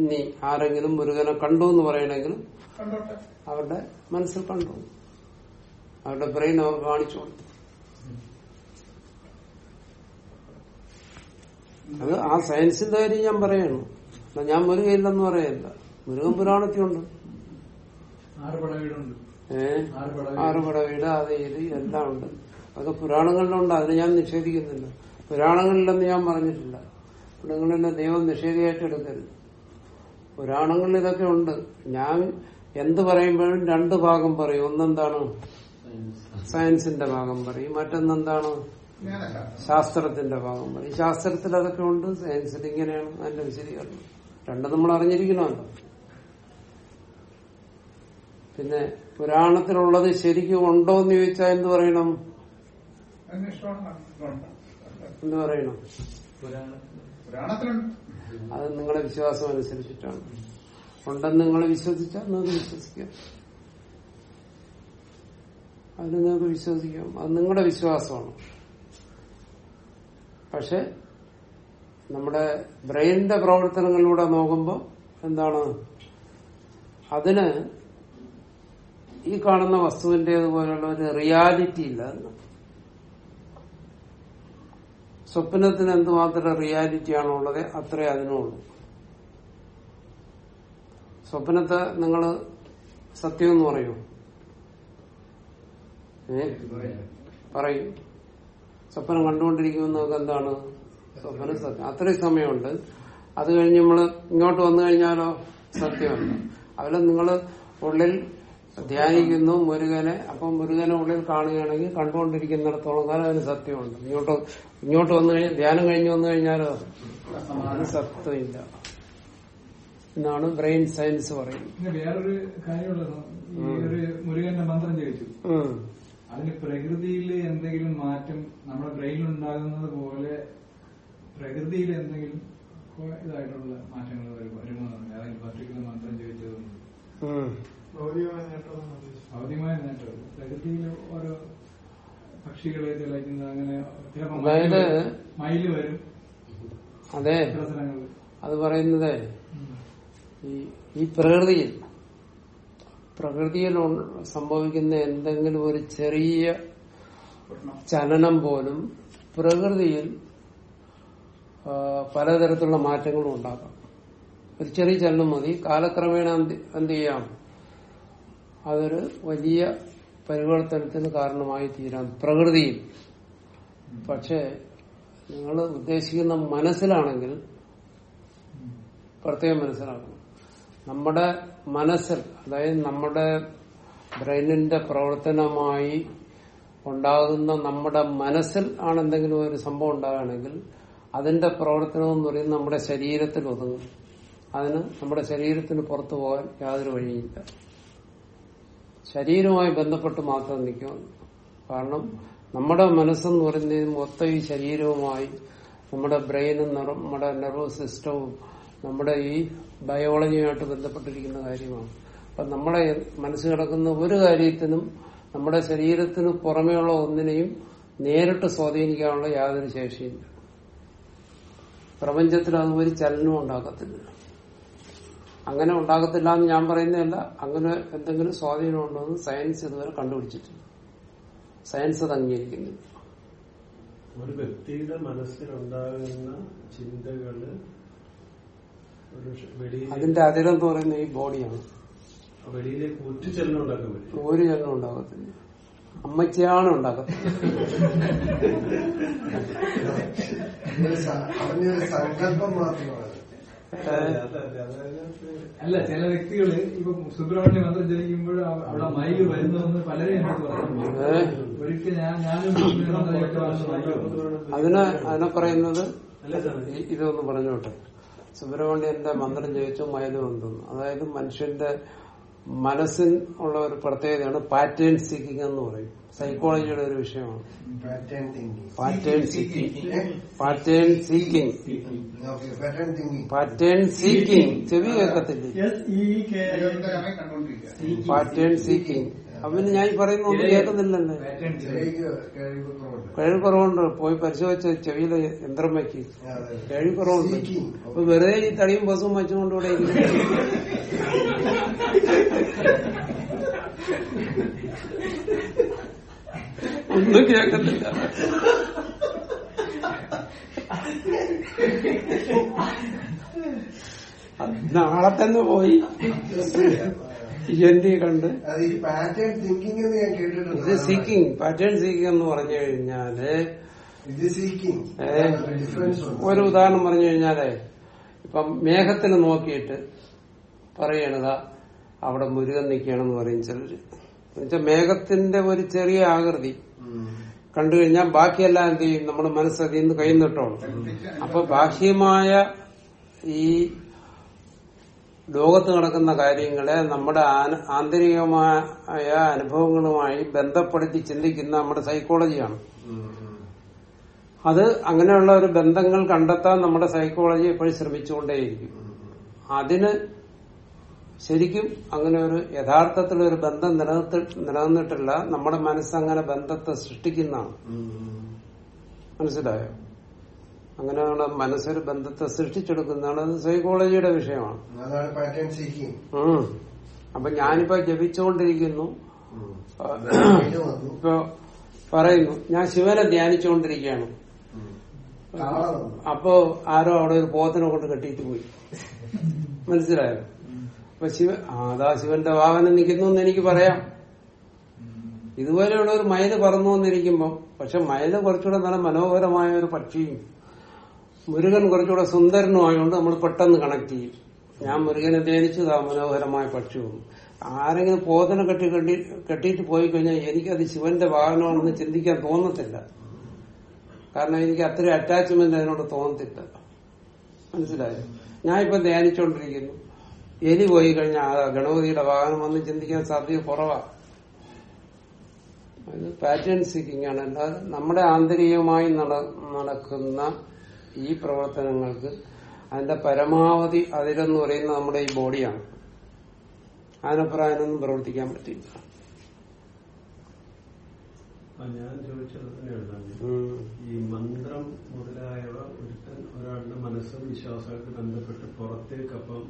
ഇനി ആരെങ്കിലും മുരുകനെ കണ്ടു എന്ന് പറയണമെങ്കിൽ കണ്ടോട്ടെ. അവരുടെ മനസ്സിൽ കണ്ടു. അവരുടെ ബ്രെയിൻ അവർ കാണിച്ചു കൊടുത്തു. അത് ആ സയൻസിന്റെ കാര്യം ഞാൻ പറയണു. അല്ല ഞാൻ മുരുകയില്ലെന്ന് പറയല്ല. മുരുകൻ പുരാണത്തിലുണ്ട്. ആറ് പടവീടുണ്ട്. ഏഹ് ആറ് പടവീട് ആറുപട വീട് അത് ഇത് എല്ലാം ഉണ്ട് അതൊക്കെ പുരാണങ്ങളിലുണ്ട് അതിന് ഞാൻ നിഷേധിക്കുന്നില്ല. പുരാണങ്ങളിലെന്ന് ഞാൻ പറഞ്ഞിട്ടില്ല. നിങ്ങളെന്നെ ദൈവം നിഷേധിയായിട്ട് എടുക്കരുത് പുരാണങ്ങളിൽ ഇതൊക്കെ ഉണ്ട്. ഞാൻ എന്ത് പറയുമ്പോഴും രണ്ട് ഭാഗം പറയും. ഒന്നെന്താണ്? സയൻസിന്റെ ഭാഗം പറയും. മറ്റൊന്നെന്താണ്? ശാസ്ത്രത്തിന്റെ ഭാഗം പറയും. ശാസ്ത്രത്തിൽ അതൊക്കെ ഉണ്ട്. സയൻസിൽ ഇങ്ങനെയാണ് അതിന്റെ വിശദീകരണം. രണ്ടും നമ്മൾ അറിഞ്ഞിരിക്കണമല്ലോ. പിന്നെ പുരാണത്തിലുള്ളത് ശരിക്കും ഉണ്ടോ എന്ന് ചോദിച്ചാൽ എന്ത് പറയണം? എന്ത് പറയണം? അത് നിങ്ങളെ വിശ്വാസം അനുസരിച്ചിട്ടാണ്. ഉണ്ടെന്ന് നിങ്ങൾ വിശ്വസിച്ചാൽ നിങ്ങൾക്ക് വിശ്വസിക്കാം. അത് നിങ്ങൾക്ക് വിശ്വസിക്കാം. അത് നിങ്ങളുടെ വിശ്വാസമാണ്. പക്ഷെ നമ്മുടെ ബ്രെയിനിന്റെ പ്രവർത്തനങ്ങളിലൂടെ നോക്കുമ്പോൾ എന്താണ്? അതിന് ഈ കാണുന്ന വസ്തുവിന്റേതുപോലുള്ള ഒരു റിയാലിറ്റി ഇല്ല. സ്വപ്നത്തിന് എന്തുമാത്രം റിയാലിറ്റി ഉള്ളത് അത്രേ അതിനുള്ളൂ. സ്വപ്നത്തെ നിങ്ങൾ സത്യം എന്ന് പറയൂ. പറയും. സ്വപ്നം കണ്ടുകൊണ്ടിരിക്കുമെന്നൊക്കെ എന്താണ്? സ്വപ്നം സത്യം. അത്രയും സമയമുണ്ട്. അത് കഴിഞ്ഞ് നമ്മൾ ഇങ്ങോട്ട് വന്നു കഴിഞ്ഞാലോ? സത്യമല്ല അതിൽ നിങ്ങൾ ഉള്ളിൽ ധ്യാനിക്കുന്നു മുരുകനെ. അപ്പം മുരുകനെ ഉള്ളിൽ കാണുകയാണെങ്കിൽ കണ്ടുകൊണ്ടിരിക്കുന്നിടത്തോളം കാലം അതിന് സത്യമുണ്ട്. ഇങ്ങോട്ട് ഇങ്ങോട്ട് വന്നു കഴിഞ്ഞാൽ ധ്യാനം കഴിഞ്ഞു വന്നു കഴിഞ്ഞാലോ? അതിന് സത്യമില്ല. എന്നാണ് ബ്രെയിൻ സയൻസ് പറയുന്നത്. വേറൊരു കാര്യമുള്ളത് ഈ ഒരു മുരുകന്റെ മന്ത്രം ചോദിച്ചു. അതിന് പ്രകൃതിയിൽ എന്തെങ്കിലും മാറ്റം നമ്മുടെ ബ്രെയിനിൽ ഉണ്ടാകുന്നത് പോലെ പ്രകൃതിയിൽ എന്തെങ്കിലും ഇതായിട്ടുള്ള മാറ്റങ്ങൾ വരുമോ? വരുമോ അതായത് പർട്ടിക്കുലർ മന്ത്രം ചോദിച്ചതുകൊണ്ട്. ഭൗതികമായ നേട്ടം. പ്രകൃതിയിൽ ഓരോ പക്ഷികളെ അങ്ങനെ അതായത് മയിൽ വരും അതെ. അത് പറയുന്നത് ഈ ഈ പ്രകൃതിയിൽ പ്രകൃതിയിൽ സംഭവിക്കുന്ന എന്തെങ്കിലും ഒരു ചെറിയ ചലനം പോലും പ്രകൃതിയിൽ പലതരത്തിലുള്ള മാറ്റങ്ങളും ഉണ്ടാക്കാം. ഒരു ചെറിയ ചലനം മതി. കാലക്രമേണ എന്ത് ചെയ്യാം? അതൊരു വലിയ പരിവർത്തനത്തിന് കാരണമായി തീരാം. പ്രകൃതിയിൽ. പക്ഷെ നിങ്ങൾ ഉദ്ദേശിക്കുന്ന മനസ്സിലാണെങ്കിൽ പ്രത്യേകം മനസ്സിലാക്കണം. നമ്മുടെ മനസ്സിൽ അതായത് നമ്മുടെ ബ്രെയിനിന്റെ പ്രവർത്തനമായി ഉണ്ടാകുന്ന നമ്മുടെ മനസ്സിൽ ആണ് എന്തെങ്കിലും ഒരു സംഭവം ഉണ്ടാകുകയാണെങ്കിൽ അതിന്റെ പ്രവർത്തനം എന്ന് പറയുന്നത് നമ്മുടെ ശരീരത്തിൽ ഒതുങ്ങും. അതിന് നമ്മുടെ ശരീരത്തിന് പുറത്തു പോകാൻ യാതൊരു വഴിയില്ല. ശരീരവുമായി ബന്ധപ്പെട്ട് മാത്രം നിൽക്കും കാരണം നമ്മുടെ മനസ്സെന്ന് പറയുന്നത് മൊത്തം ഈ ശരീരവുമായി നമ്മുടെ ബ്രെയിനും നമ്മുടെ നെർവസ് സിസ്റ്റവും നമ്മുടെ ഈ ബയോളജിയുമായിട്ട് ബന്ധപ്പെട്ടിരിക്കുന്ന കാര്യമാണ്. അപ്പൊ നമ്മളെ മനസ്സ് കിടക്കുന്ന ഒരു കാര്യത്തിനും നമ്മുടെ ശരീരത്തിന് പുറമെയുള്ള ഒന്നിനെയും നേരിട്ട് സ്വാധീനിക്കാനുള്ള യാതൊരു ശേഷിയില്ല. പ്രപഞ്ചത്തിൽ അത് ഒരു ചലനവും ഉണ്ടാക്കത്തില്ല. അങ്ങനെ ഉണ്ടാകത്തില്ല എന്ന് ഞാൻ പറയുന്നതല്ല. അങ്ങനെ എന്തെങ്കിലും സ്വാധീനം ഉണ്ടോ എന്ന് സയൻസ് ഇതുവരെ കണ്ടുപിടിച്ചിട്ടില്ല. സയൻസ് അത് അംഗീകരിക്കുന്നില്ല. ഒരു വ്യക്തിയുടെ മനസ്സിലുണ്ടാകുന്ന ചിന്തകൾ അതിന്റെ അതിരെന്ന് പറയുന്ന ഈ ബോഡിയാണ്. വെളിയിലേക്ക് ഒറ്റച്ചെല്ലം ഉണ്ടാക്കാൻ പറ്റും. ഒരു ജന്മം ഉണ്ടാകത്തില്ല. അമ്മച്ചയാണ് ഉണ്ടാകത്തില്ല. സങ്കല്പം മാത്രമാണ്. അല്ല ചില വ്യക്തികൾ ഇപ്പൊ സുബ്രഹ്മണ്യ മന്ത്രം ജപിക്കുമ്പോൾ അവിടെ മയിൽ വരുന്നതെന്ന് പലരെ എന്നോട് പറഞ്ഞു? ഒരിക്കൽ ഞാൻ ഞാനും വന്നു. അതിന് അതിനെ പറയുന്നത് ഇതൊന്ന് പറഞ്ഞോട്ടെ സുബ്രഹ്മണ്യന്റെ മന്ത്രം ജയിച്ചു മയിലും ഉണ്ടെന്ന് അതായത് മനുഷ്യന്റെ മനസ്സിൻ ഉള്ള ഒരു പ്രത്യേകതയാണ് പാറ്റേൺ സീക്കിംഗ് എന്ന് പറയും. സൈക്കോളജിയുടെ ഒരു വിഷയമാണ്. Pattern seeking pattern seeking pattern seeking ചെവി കേൾക്കത്തില്ലേ? പാറ്റേൺ സീക്കിംഗ് അവന് ഞാൻ ഈ പറയുന്ന ഒന്നും കേൾക്കുന്നില്ലല്ലേ. കഴിവ് കുറവുണ്ട് പോയി പരിശോധിച്ച് ചെവിയിലെ യന്ത്രം വയ്ക്കി. കഴിവ് കുറവുണ്ട്. അപ്പൊ വെറുതെ ഈ തടിയും ബസും വെച്ചുകൊണ്ട് ഇവിടെ. ഒന്നും കേൾക്കുന്നില്ല നാളെ തന്നെ പോയി എന്റെ കണ്ട്? അത് പാറ്റേൺ തിങ്കിങ് എന്ന് ഞാൻ കേട്ടിട്ടുണ്ട്. ഇത് സീക്കിംഗ് പാറ്റേൺ സീക്കിംഗ് എന്ന് പറഞ്ഞു കഴിഞ്ഞാൽ ഒരു ഉദാഹരണം പറഞ്ഞു കഴിഞ്ഞാലേ ഇപ്പം മേഘത്തിന് നോക്കിയിട്ട് പറയണതാ അവിടെ മുരുകൻ നിൽക്കുകയാണെന്ന് പറയും ചിലര്. എന്നുവെച്ചാൽ മേഘത്തിന്റെ ഒരു ചെറിയ ആകൃതി. കണ്ടു കഴിഞ്ഞാൽ ബാക്കിയെല്ലാം എന്ത് ചെയ്യും? നമ്മുടെ മനസ്സ് അതിൽ നിന്ന് കൈന്നിട്ടോളും അപ്പൊ ബാഹ്യമായ ഈ ലോകത്ത് നടക്കുന്ന കാര്യങ്ങളെ നമ്മുടെ ആന്തരികമായ അനുഭവങ്ങളുമായി ബന്ധപ്പെടുത്തി ചിന്തിക്കുന്ന നമ്മുടെ സൈക്കോളജിയാണ്. അത് അങ്ങനെയുള്ള ഒരു ബന്ധങ്ങൾ കണ്ടെത്താൻ നമ്മുടെ സൈക്കോളജി എപ്പോഴും ശ്രമിച്ചുകൊണ്ടേയിരിക്കും അതിന് ശരിക്കും അങ്ങനെ ഒരു യഥാർത്ഥത്തിൽ ഒരു ബന്ധം നിലനിന്നിട്ടില്ല നമ്മുടെ മനസ്സങ്ങനെ ബന്ധത്തെ സൃഷ്ടിക്കുന്നതാണ്. മനസ്സിലായോ അങ്ങനെയുള്ള മനസ്സൊരു ബന്ധത്തെ സൃഷ്ടിച്ചെടുക്കുന്നതാണ് അത് സൈക്കോളജിയുടെ വിഷയമാണ്. അപ്പൊ ഞാനിപ്പോ ജപിച്ചുകൊണ്ടിരിക്കുന്നു. ഇപ്പൊ പറയുന്നു ഞാൻ ശിവനെ ധ്യാനിച്ചുകൊണ്ടിരിക്കുകയാണ്. അപ്പോ ആരോ അവിടെ ഒരു പോത്തിനെ കൊണ്ട് കെട്ടിയിട്ട് പോയി. മനസ്സിലായോ? അപ്പൊ ശിവ അതാ ശിവന്റെ വാഹനം നിൽക്കുന്നു എന്ന് എനിക്ക് പറയാം. ഇതുപോലെയുള്ള ഒരു മയിൽ പറന്നു വന്നിരിക്കുമ്പം പക്ഷെ മയിൽ കുറച്ചുകൂടെ നല്ല മനോഹരമായ ഒരു പക്ഷിയും മുരുകൻ കുറച്ചുകൂടെ സുന്ദരനുമായതുകൊണ്ട് നമ്മൾ പെട്ടെന്ന് കണക്ട് ചെയ്യും. ഞാൻ മുരുകനെ ധ്യാനിച്ചതാ മനോഹരമായ പക്ഷിയും ആരെങ്കിലും പോതന കെട്ടി കെട്ടി കെട്ടിയിട്ട് പോയി കഴിഞ്ഞാൽ എനിക്കത് ശിവന്റെ വാഹനമാണെന്ന് ചിന്തിക്കാൻ തോന്നത്തില്ല. കാരണം എനിക്ക് അത്രയും അറ്റാച്ച്മെന്റ് അതിനോട് തോന്നത്തില്ല. മനസ്സിലായോ? ഞാൻ ഇപ്പൊ ധ്യാനിച്ചുകൊണ്ടിരിക്കുന്നു എലി പോയി കഴിഞ്ഞാൽ ആ ഗണപതിയുടെ വാഹനം വന്ന് ചിന്തിക്കാൻ സാധ്യത കുറവാ. അത് പാറ്റേൺ സീക്കിംഗ് ആണ്. അല്ലാതെ നമ്മുടെ ആന്തരികമായി നട- നടക്കുന്ന ഈ പ്രവർത്തനങ്ങൾക്ക് അതിന്റെ പരമാവധി അതിലെന്ന് പറയുന്ന നമ്മുടെ ഈ ബോഡിയാണ്. അതിനപ്പുറം അതിനൊന്നും പ്രവർത്തിക്കാൻ പറ്റില്ല ഞാൻ ചോദിച്ചത് ഈ മന്ത്രം മുതലായവ ഒരുത്തൻ ഒരാളുടെ മനസ്സും വിശ്വാസമായിട്ട് ബന്ധപ്പെട്ട് പുറത്തേക്ക് അപ്പം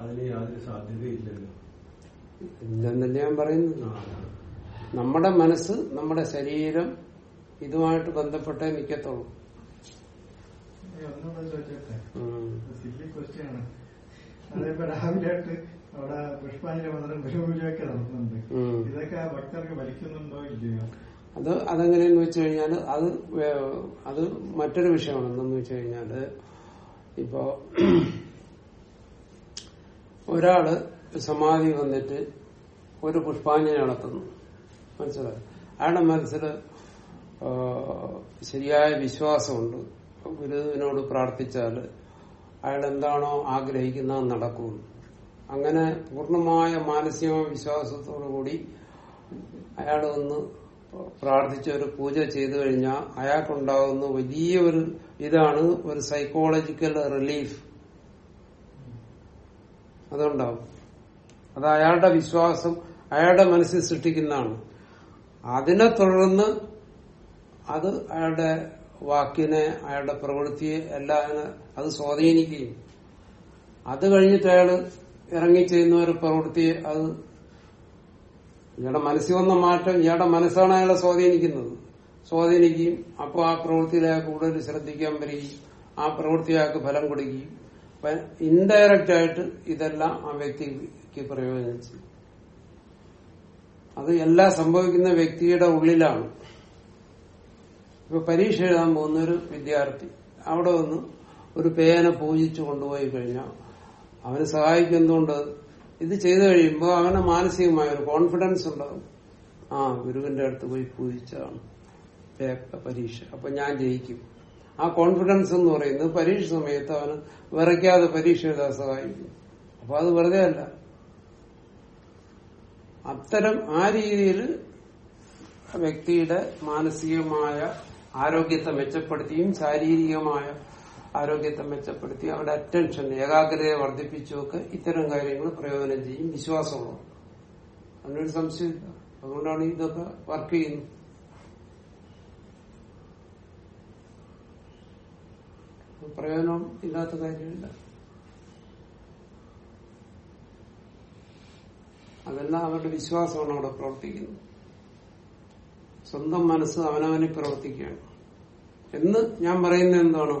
അതിന് യാതൊരു സാധ്യതയില്ലല്ലോ. ഇല്ലെന്നല്ലേ ഞാൻ പറയുന്നത്. നമ്മുടെ മനസ്സ് നമ്മുടെ ശരീരം ഇതുമായിട്ട് ബന്ധപ്പെട്ടേ നിൽക്കത്തുള്ളൂ അവിടെ പുഷ്പാഞ്ജലി മന്ത്രം ഗുരുപൂജയൊക്കെ നടത്തുന്നുണ്ട്. ഇതൊക്കെ ഭക്തർക്ക് വലിക്കുന്നുണ്ടോ ഇല്ലയോ? അത് അതെങ്ങനെയെന്ന് വെച്ച് കഴിഞ്ഞാൽ അത് അത് മറ്റൊരു വിഷയമാണ്. എന്തെന്ന് വെച്ച് കഴിഞ്ഞാൽ ഇപ്പോ ഒരാൾ സമാധി വന്നിട്ട് ഒരു പുഷ്പാഞ്ജലി നടത്തുന്നു. മനസ്സിലായി? അയാളുടെ മനസ്സിൽ ശരിയായ വിശ്വാസമുണ്ട്. ഗുരുവിനോട് പ്രാർത്ഥിച്ചാൽ അയാൾ എന്താണോ ആഗ്രഹിക്കുന്നത് നടക്കും അങ്ങനെ പൂർണമായ മാനസിക വിശ്വാസത്തോടു കൂടി അയാൾ ഒന്ന് പ്രാർത്ഥിച്ച ഒരു പൂജ ചെയ്തു കഴിഞ്ഞാൽ അയാൾക്കുണ്ടാകുന്ന വലിയ ഒരു ഇതാണ് ഒരു സൈക്കോളജിക്കൽ റിലീഫ് അതുണ്ടാവും. അത് അയാളുടെ വിശ്വാസം അയാളുടെ മനസ്സിൽ സൃഷ്ടിക്കുന്നതാണ്. അതിനെ തുടർന്ന് അത് അയാളുടെ വാക്കിനെ അയാളുടെ പ്രവൃത്തിയെ എല്ലാം അത് സ്വാധീനിക്കുകയും അത് കഴിഞ്ഞിട്ട് അയാൾ ഇറങ്ങി ചെയ്യുന്ന ഒരു പ്രവൃത്തിയെ അത് ഇയാളുടെ മനസ്സിൽ വന്ന മാറ്റം ഇയാളുടെ മനസ്സാണ് അയാളെ സ്വാധീനിക്കുന്നത്. സ്വാധീനിക്കുകയും അപ്പോൾ ആ പ്രവൃത്തിയിൽ അയാൾ കൂടുതൽ ശ്രദ്ധിക്കാൻ വരികയും ആ പ്രവൃത്തി അയാൾക്ക് ഫലം കൊടുക്കുകയും ഇൻഡയറക്റ്റ് ആയിട്ട് ഇതെല്ലാം ആ വ്യക്തിക്ക് പ്രയോജനം ചെയ്യും. അത് എല്ലാം സംഭവിക്കുന്ന വ്യക്തിയുടെ ഉള്ളിലാണ്. ഇപ്പൊ പരീക്ഷ എഴുതാൻ പോകുന്ന ഒരു വിദ്യാർത്ഥി അവിടെ വന്ന് ഒരു പേന പൂജിച്ചു കൊണ്ടുപോയി കഴിഞ്ഞാൽ അവന് സഹായിക്കും എന്തുകൊണ്ട്? ഇത് ചെയ്തു കഴിയുമ്പോൾ അവന് മാനസികമായ ഒരു കോൺഫിഡൻസ് ഉണ്ടാകും ആ ഗുരുവിന്റെ അടുത്ത് പോയി പൂജിച്ചതാണ്. പരീക്ഷ. അപ്പൊ ഞാൻ ജയിക്കും. ആ കോൺഫിഡൻസ് എന്ന് പറയുന്നത് പരീക്ഷ സമയത്ത് അവന് വിറയ്ക്കാതെ പരീക്ഷ എഴുതാൻ സഹായിക്കും. അപ്പൊ അത് വെറുതെ അല്ല. അത്തരം ആ രീതിയിൽ വ്യക്തിയുടെ മാനസികമായ ആരോഗ്യത്തെ മെച്ചപ്പെടുത്തിയും ശാരീരികമായ ആരോഗ്യത്തെ മെച്ചപ്പെടുത്തി അവരുടെ അറ്റൻഷൻ ഏകാഗ്രതയെ വർദ്ധിപ്പിച്ചുമൊക്കെ ഇത്തരം കാര്യങ്ങൾ പ്രയോജനം ചെയ്യും വിശ്വാസമുള്ള അതിനൊരു സംശയമില്ല അതുകൊണ്ടാണ് ഇതൊക്കെ വർക്ക് ചെയ്യുന്നത്. പ്രയോജനം ഇല്ലാത്ത കാര്യമില്ല. അതെല്ലാം അവരുടെ വിശ്വാസമാണ് അവിടെ പ്രവർത്തിക്കുന്നത്. സ്വന്തം മനസ്സ് അവനവനെ പ്രവർത്തിക്കുകയാണ്. എന്ന് ഞാൻ പറയുന്നത് എന്താണ്?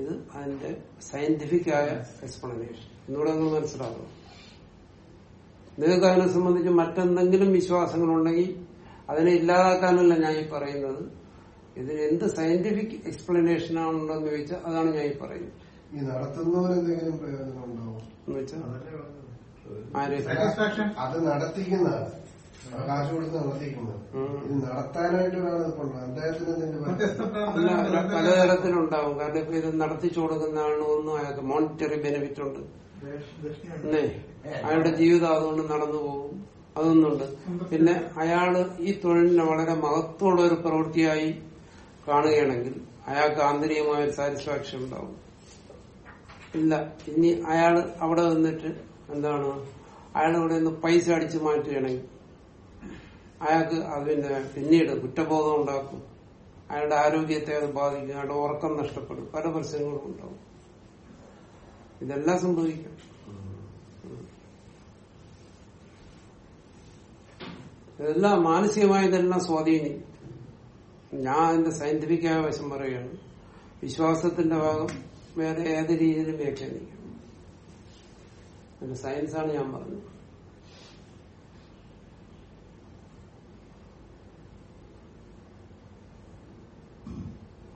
ഇത് അതിന്റെ സയന്റിഫിക് ആയ എക്സ്പ്ലനേഷൻ എന്നൂടെ നിങ്ങൾ മനസ്സിലാക്കണം നിങ്ങൾക്ക് അതിനെ സംബന്ധിച്ച് മറ്റെന്തെങ്കിലും വിശ്വാസങ്ങളുണ്ടെങ്കിൽ അതിനെ ഇല്ലാതാക്കാനല്ല ഞാൻ ഈ പറയുന്നത്. ഇതിന് എന്ത് സയന്റിഫിക് എക്സ്പ്ലനേഷൻ ആണുണ്ടോ എന്ന് ചോദിച്ചാൽ അതാണ് ഞാൻ ഈ പറയുന്നത്. ഈ നടത്തുന്നവരെന്തെങ്കിലും പ്രയോജനം ഉണ്ടാവും അത് നടത്തിക്കുന്നതാണ്. ആ കാശ് കൊടുത്ത് നടത്തിക്കുന്നത് ഇത് നടത്താനായിട്ട് ഒരാൾ അദ്ദേഹത്തിന് പലതരത്തിലുണ്ടാവും. കാരണം ഇപ്പൊ ഇത് നടത്തിച്ചു കൊടുക്കുന്ന ആളൊന്നും അയാൾക്ക് മോണിറ്ററി ബെനിഫിറ്റ് ഉണ്ട്. അയാളുടെ ജീവിതം അതുകൊണ്ട് നടന്നു പോകും. അതൊന്നുണ്ട്. പിന്നെ അയാൾ ഈ തൊഴിലിനെ വളരെ മഹത്വമുള്ള ഒരു പ്രവൃത്തിയായി കാണുകയാണെങ്കിൽ അയാൾക്ക് ആന്തരികമായ ഒരു സാറ്റിസ്ഫാക്ഷൻ ഉണ്ടാവും. ഇല്ല ഇനി അയാൾ അവിടെ നിന്നിട്ട് എന്താണ്? അയാൾ ഇവിടെ നിന്ന് പൈസ അടിച്ചു മാറ്റുകയാണെങ്കിൽ അയാൾക്ക് അതിന്റെ പിന്നീട് കുറ്റബോധം ഉണ്ടാക്കും. അയാളുടെ ആരോഗ്യത്തെ അത് ബാധിക്കും. അയാളുടെ ഉറക്കം നഷ്ടപ്പെടും. പല പ്രശ്നങ്ങളും ഉണ്ടാവും. ഇതെല്ലാം സംഭവിക്കും. ഇതെല്ലാം മാനസികമായതെല്ലാം സ്വാധീനിക്കും. ഞാൻ അതിന്റെ സയന്റിഫിക്കായ വശം പറയുകയാണ്. വിശ്വാസത്തിന്റെ ഭാഗം വേറെ ഏത് രീതിയിലും വ്യാഖ്യാനിക്കാം. സയൻസാണ് ഞാൻ പറഞ്ഞത്.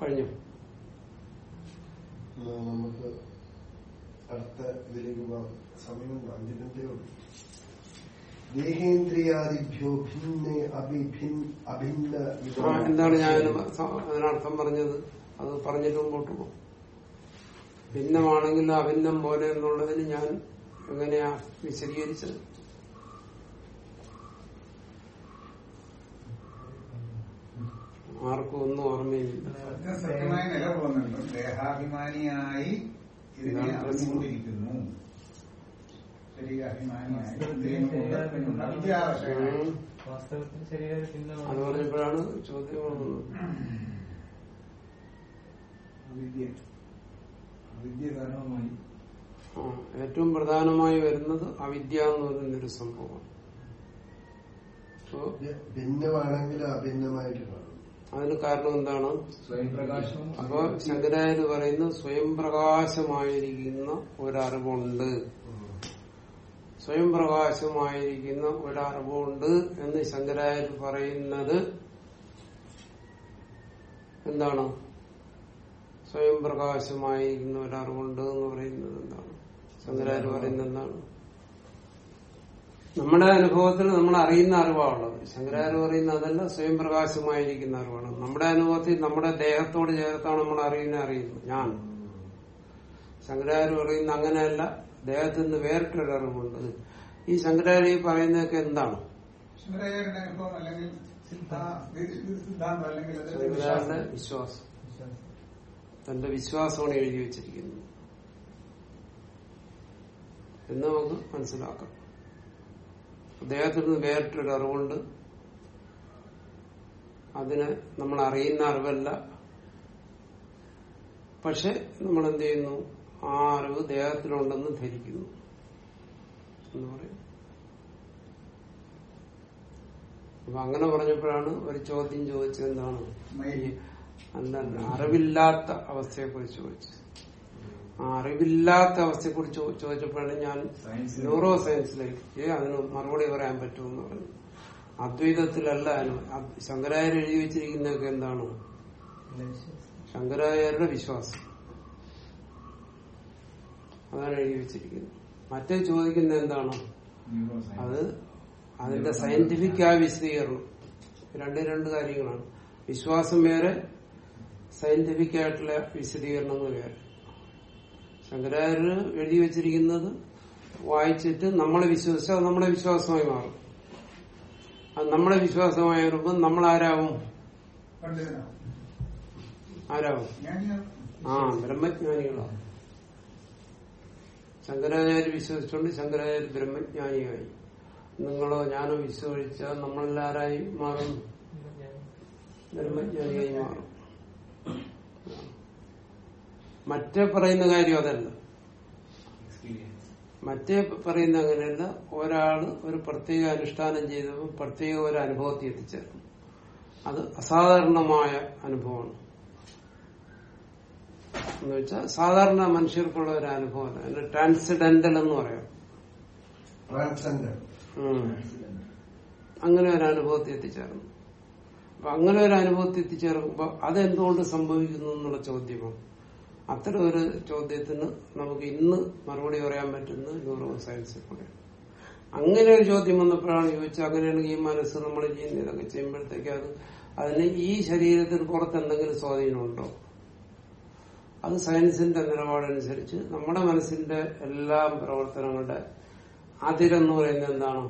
കഴിഞ്ഞു നമുക്ക് അടുത്ത ഇതിലേക്ക് പോകാം. സമയം അഞ്ചു മിനിറ്റേ ഉള്ളൂ. ദേഹേന്ദ്രിയാദിഭ്യോ ഭിന്നെ അഭിഭിൻ അഭിന്ന ആ, എന്താണ് ഞാൻ അതിനർത്ഥം പറഞ്ഞത്? അത് പറഞ്ഞിട്ട് മുമ്പോട്ട് പോകും. ഭിന്നമാണെങ്കിൽ അഭിന്നം പോലെ എന്നുള്ളതിന് ഞാൻ എങ്ങനെയാ വിശദീകരിച്ചത്? ആർക്കും ഒന്നും ഓർമ്മയില്ല സത്യം സത്യമായി നിലകൊള്ളുന്നുണ്ട്. ദേഹാഭിമാനിയായി ഇതിനെ അറിഞ്ഞുകൊണ്ടിരിക്കുന്നു. അത് പറഞ്ഞപ്പോഴാണ് ചോദ്യം വന്നത് അവിദ്യ. അവിദ്യ കാരണമായി ആ, ഏറ്റവും പ്രധാനമായി വരുന്നത് അവിദ്യ എന്ന് പറയുന്നൊരു സംഭവമാണ്. ഭിന്നമാണെങ്കിലും ഭിന്നമാണെങ്കിൽ അഭിന്നമായിട്ട് കാണും അതിന് കാരണം എന്താണ്? അപ്പൊ ശങ്കരാചാര്യ പറയുന്നു സ്വയം പ്രകാശമായിരിക്കുന്ന ഒരറിവുണ്ട്. സ്വയം പ്രകാശമായിരിക്കുന്ന ഒരറിവുണ്ട് എന്ന് ശങ്കരാചാര്യ പറയുന്നത് എന്താണ്? സ്വയം പ്രകാശമായിരിക്കുന്ന ഒരറിവുണ്ട് എന്ന് പറയുന്നത് എന്താണ്? ശങ്കരാചാര്യ പറയുന്നത് എന്താണ്? നമ്മുടെ അനുഭവത്തിൽ നമ്മൾ അറിയുന്ന അറിവാണുള്ളത്. ശങ്കരാചാര്യ പറയുന്ന അതല്ല സ്വയം പ്രകാശമായിരിക്കുന്ന അറിവാണ്. നമ്മുടെ അനുഭവത്തിൽ നമ്മുടെ ദേഹത്തോട് ചേർത്താണ് നമ്മൾ അറിയുന്ന അറിയുന്നത്. ഞാൻ. ശങ്കരാചാര്യ പറയുന്ന അങ്ങനെയല്ല. ദേഹത്തിൽ നിന്ന് വേറിട്ടൊരു അറിവുണ്ട്. ഈ ശങ്കരാചാര്യ പറയുന്നതൊക്കെ എന്താണ്? ശങ്കരാചാര്യന്റെ. വിശ്വാസം. തന്റെ വിശ്വാസമാണ് എഴുതി വെച്ചിരിക്കുന്നത്. എന്ന് നമുക്ക് മനസ്സിലാക്കാം. അദ്ദേഹത്തിൽ നിന്ന് വേറിട്ടൊരു അറിവുണ്ട്. അതിനെ നമ്മൾ അറിയുന്ന അറിവല്ല. പക്ഷെ നമ്മൾ എന്ത് ചെയ്യുന്നു? ആ അറിവ് ദേഹത്തിലുണ്ടെന്ന് ധരിക്കുന്നു എന്ന് പറയും. അപ്പൊ അങ്ങനെ പറഞ്ഞപ്പോഴാണ് ഒരു ചോദ്യം ചോദിച്ചത് എന്താണ്? അല്ല അറിവില്ലാത്ത അവസ്ഥയെ കുറിച്ച് ചോദിച്ചത്. അറിവില്ലാത്ത അവസ്ഥയെ കുറിച്ച് ചോദിച്ചപ്പോഴാണ് ഞാൻ ന്യൂറോ സയൻസിലേക്ക് അതിന് മറുപടി പറയാൻ പറ്റുമെന്ന് പറഞ്ഞു. അദ്വൈതത്തിലല്ല ശങ്കരാചാര്യ എഴുതി വെച്ചിരിക്കുന്നതൊക്കെ എന്താണ്? ശങ്കരാചാര്യരുടെ വിശ്വാസം. അതാണ് എഴുതി വെച്ചിരിക്കുന്നത്. മറ്റേ ചോദിക്കുന്നത് എന്താണ്? അത് അതിന്റെ സയന്റിഫിക് ആ വിശദീകരണം. രണ്ട് രണ്ട് കാര്യങ്ങളാണ്. വിശ്വാസം വേറെ സയന്റിഫിക് ആയിട്ടുള്ള വിശദീകരണങ്ങൾ വേറെ. ശങ്കരാചാര്യർ എഴുതി വെച്ചിരിക്കുന്നത് വായിച്ചിട്ട് നമ്മളെ വിശ്വസിച്ചാൽ അത് നമ്മുടെ വിശ്വാസമായി മാറും. അത് നമ്മളെ വിശ്വാസമായി വരുമ്പോൾ നമ്മൾ ആരാവും? ആരാവും. ആ ബ്രഹ്മജ്ഞാനികളാവും. ശങ്കരാചാര്യ വിശ്വസിച്ചുകൊണ്ട് ശങ്കരാചാര്യ ബ്രഹ്മജ്ഞാനിയായി. നിങ്ങളോ ഞാനോ വിശ്വസിച്ചാൽ നമ്മളെല്ലാരായി മാറും. ബ്രഹ്മജ്ഞാനിയായി മാറും. മറ്റേ പറയുന്ന കാര്യം അതല്ല. മറ്റേ പറയുന്ന അങ്ങനെയല്ല. ഒരാൾ ഒരു പ്രത്യേക അനുഷ്ഠാനം ചെയ്തപ്പോൾ പ്രത്യേക ഒരു അനുഭവത്തിൽ എത്തിച്ചേർന്നു. അത് അസാധാരണമായ അനുഭവമാണ്. എന്ന് വെച്ചാൽ സാധാരണ മനുഷ്യർക്കുള്ള ഒരു അനുഭവമല്ല. അതിന് ട്രാൻസിഡന്റൽ എന്ന് പറയാം. അങ്ങനെ ഒരു അനുഭവത്തിൽ എത്തിച്ചേർന്നു. അപ്പൊ അങ്ങനെ ഒരു അനുഭവത്തിൽ എത്തിച്ചേർക്കുമ്പോൾ അതെന്തുകൊണ്ട് സംഭവിക്കുന്നു എന്നുള്ള ചോദ്യമാണ്. അത്തരം ഒരു ചോദ്യത്തിന് നമുക്ക് ഇന്ന് മറുപടി പറയാൻ പറ്റുന്ന ന്യൂറോ സയൻസിൽ കൂടെ അങ്ങനെ ഒരു ചോദ്യം വന്നപ്പോഴാണ് ചോദിച്ചത് അങ്ങനെയാണെങ്കിൽ ഈ മനസ്സ് നമ്മൾ ചെയ്യുന്ന ഇതൊക്കെ ചെയ്യുമ്പോഴത്തേക്ക് അത് അതിന് ഈ ശരീരത്തിന് പുറത്ത് എന്തെങ്കിലും സ്വാധീനമുണ്ടോ അത് സയൻസിന്റെ നിലപാടനുസരിച്ച് നമ്മുടെ മനസ്സിന്റെ എല്ലാ പ്രവർത്തനങ്ങളുടെ അതിരെന്ന് പറയുന്നത് എന്താണ്?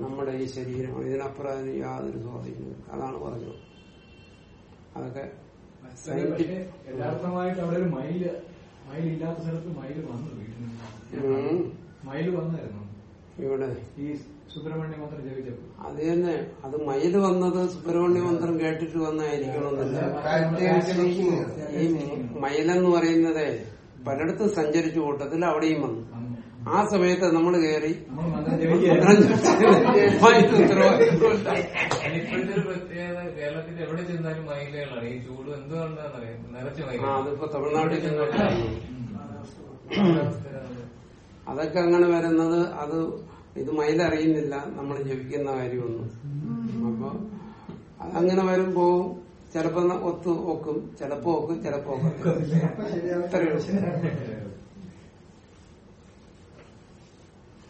നമ്മുടെ ഈ ശരീരം ഇതിനപ്പുറം യാതൊരു സ്വാധീനവും അതാണ് പറഞ്ഞത്. അതൊക്കെ പക്ഷേ യഥാർത്ഥമായിട്ട് അവിടെ ഒരു മയിൽ മയിലില്ലാത്ത സ്ഥലത്ത് മയിൽ വന്നു വീട്ടിൽ. മയിൽ വന്നായിരുന്നു. ഇവിടെ. ഈ സുബ്രഹ്മണ്യ മന്ത്രം ജപിച്ചപ്പോൾ. അത് തന്നെ. അത് മയിൽ വന്നത് സുബ്രഹ്മണ്യ മന്ത്രം കേട്ടിട്ട് വന്നായിരിക്കണമെന്നില്ല. ഈ മയിലെന്ന് പറയുന്നത് പലയിടത്തും സഞ്ചരിച്ചു കൂട്ടത്തിൽ അവിടെയും വന്നു. ആ സമയത്ത് നമ്മൾ കയറി. എവിടെ ചെന്നാലും മൈലുകളാണ്. ഈ ചൂട് നിറച്ച് അതിപ്പോ തമിഴ്നാട്ടിൽ. അതൊക്കെ അങ്ങനെ വരുന്നത് അത് ഇത് മയിലറിയുന്നില്ല നമ്മൾ ജപിക്കുന്ന കാര്യമൊന്നും. അപ്പൊ അതങ്ങനെ വരുമ്പോ ചിലപ്പോ ഒത്തു ഒക്കും. ചിലപ്പോ ഒക്കും ചിലപ്പോ ഒക്കും അപ്പൊ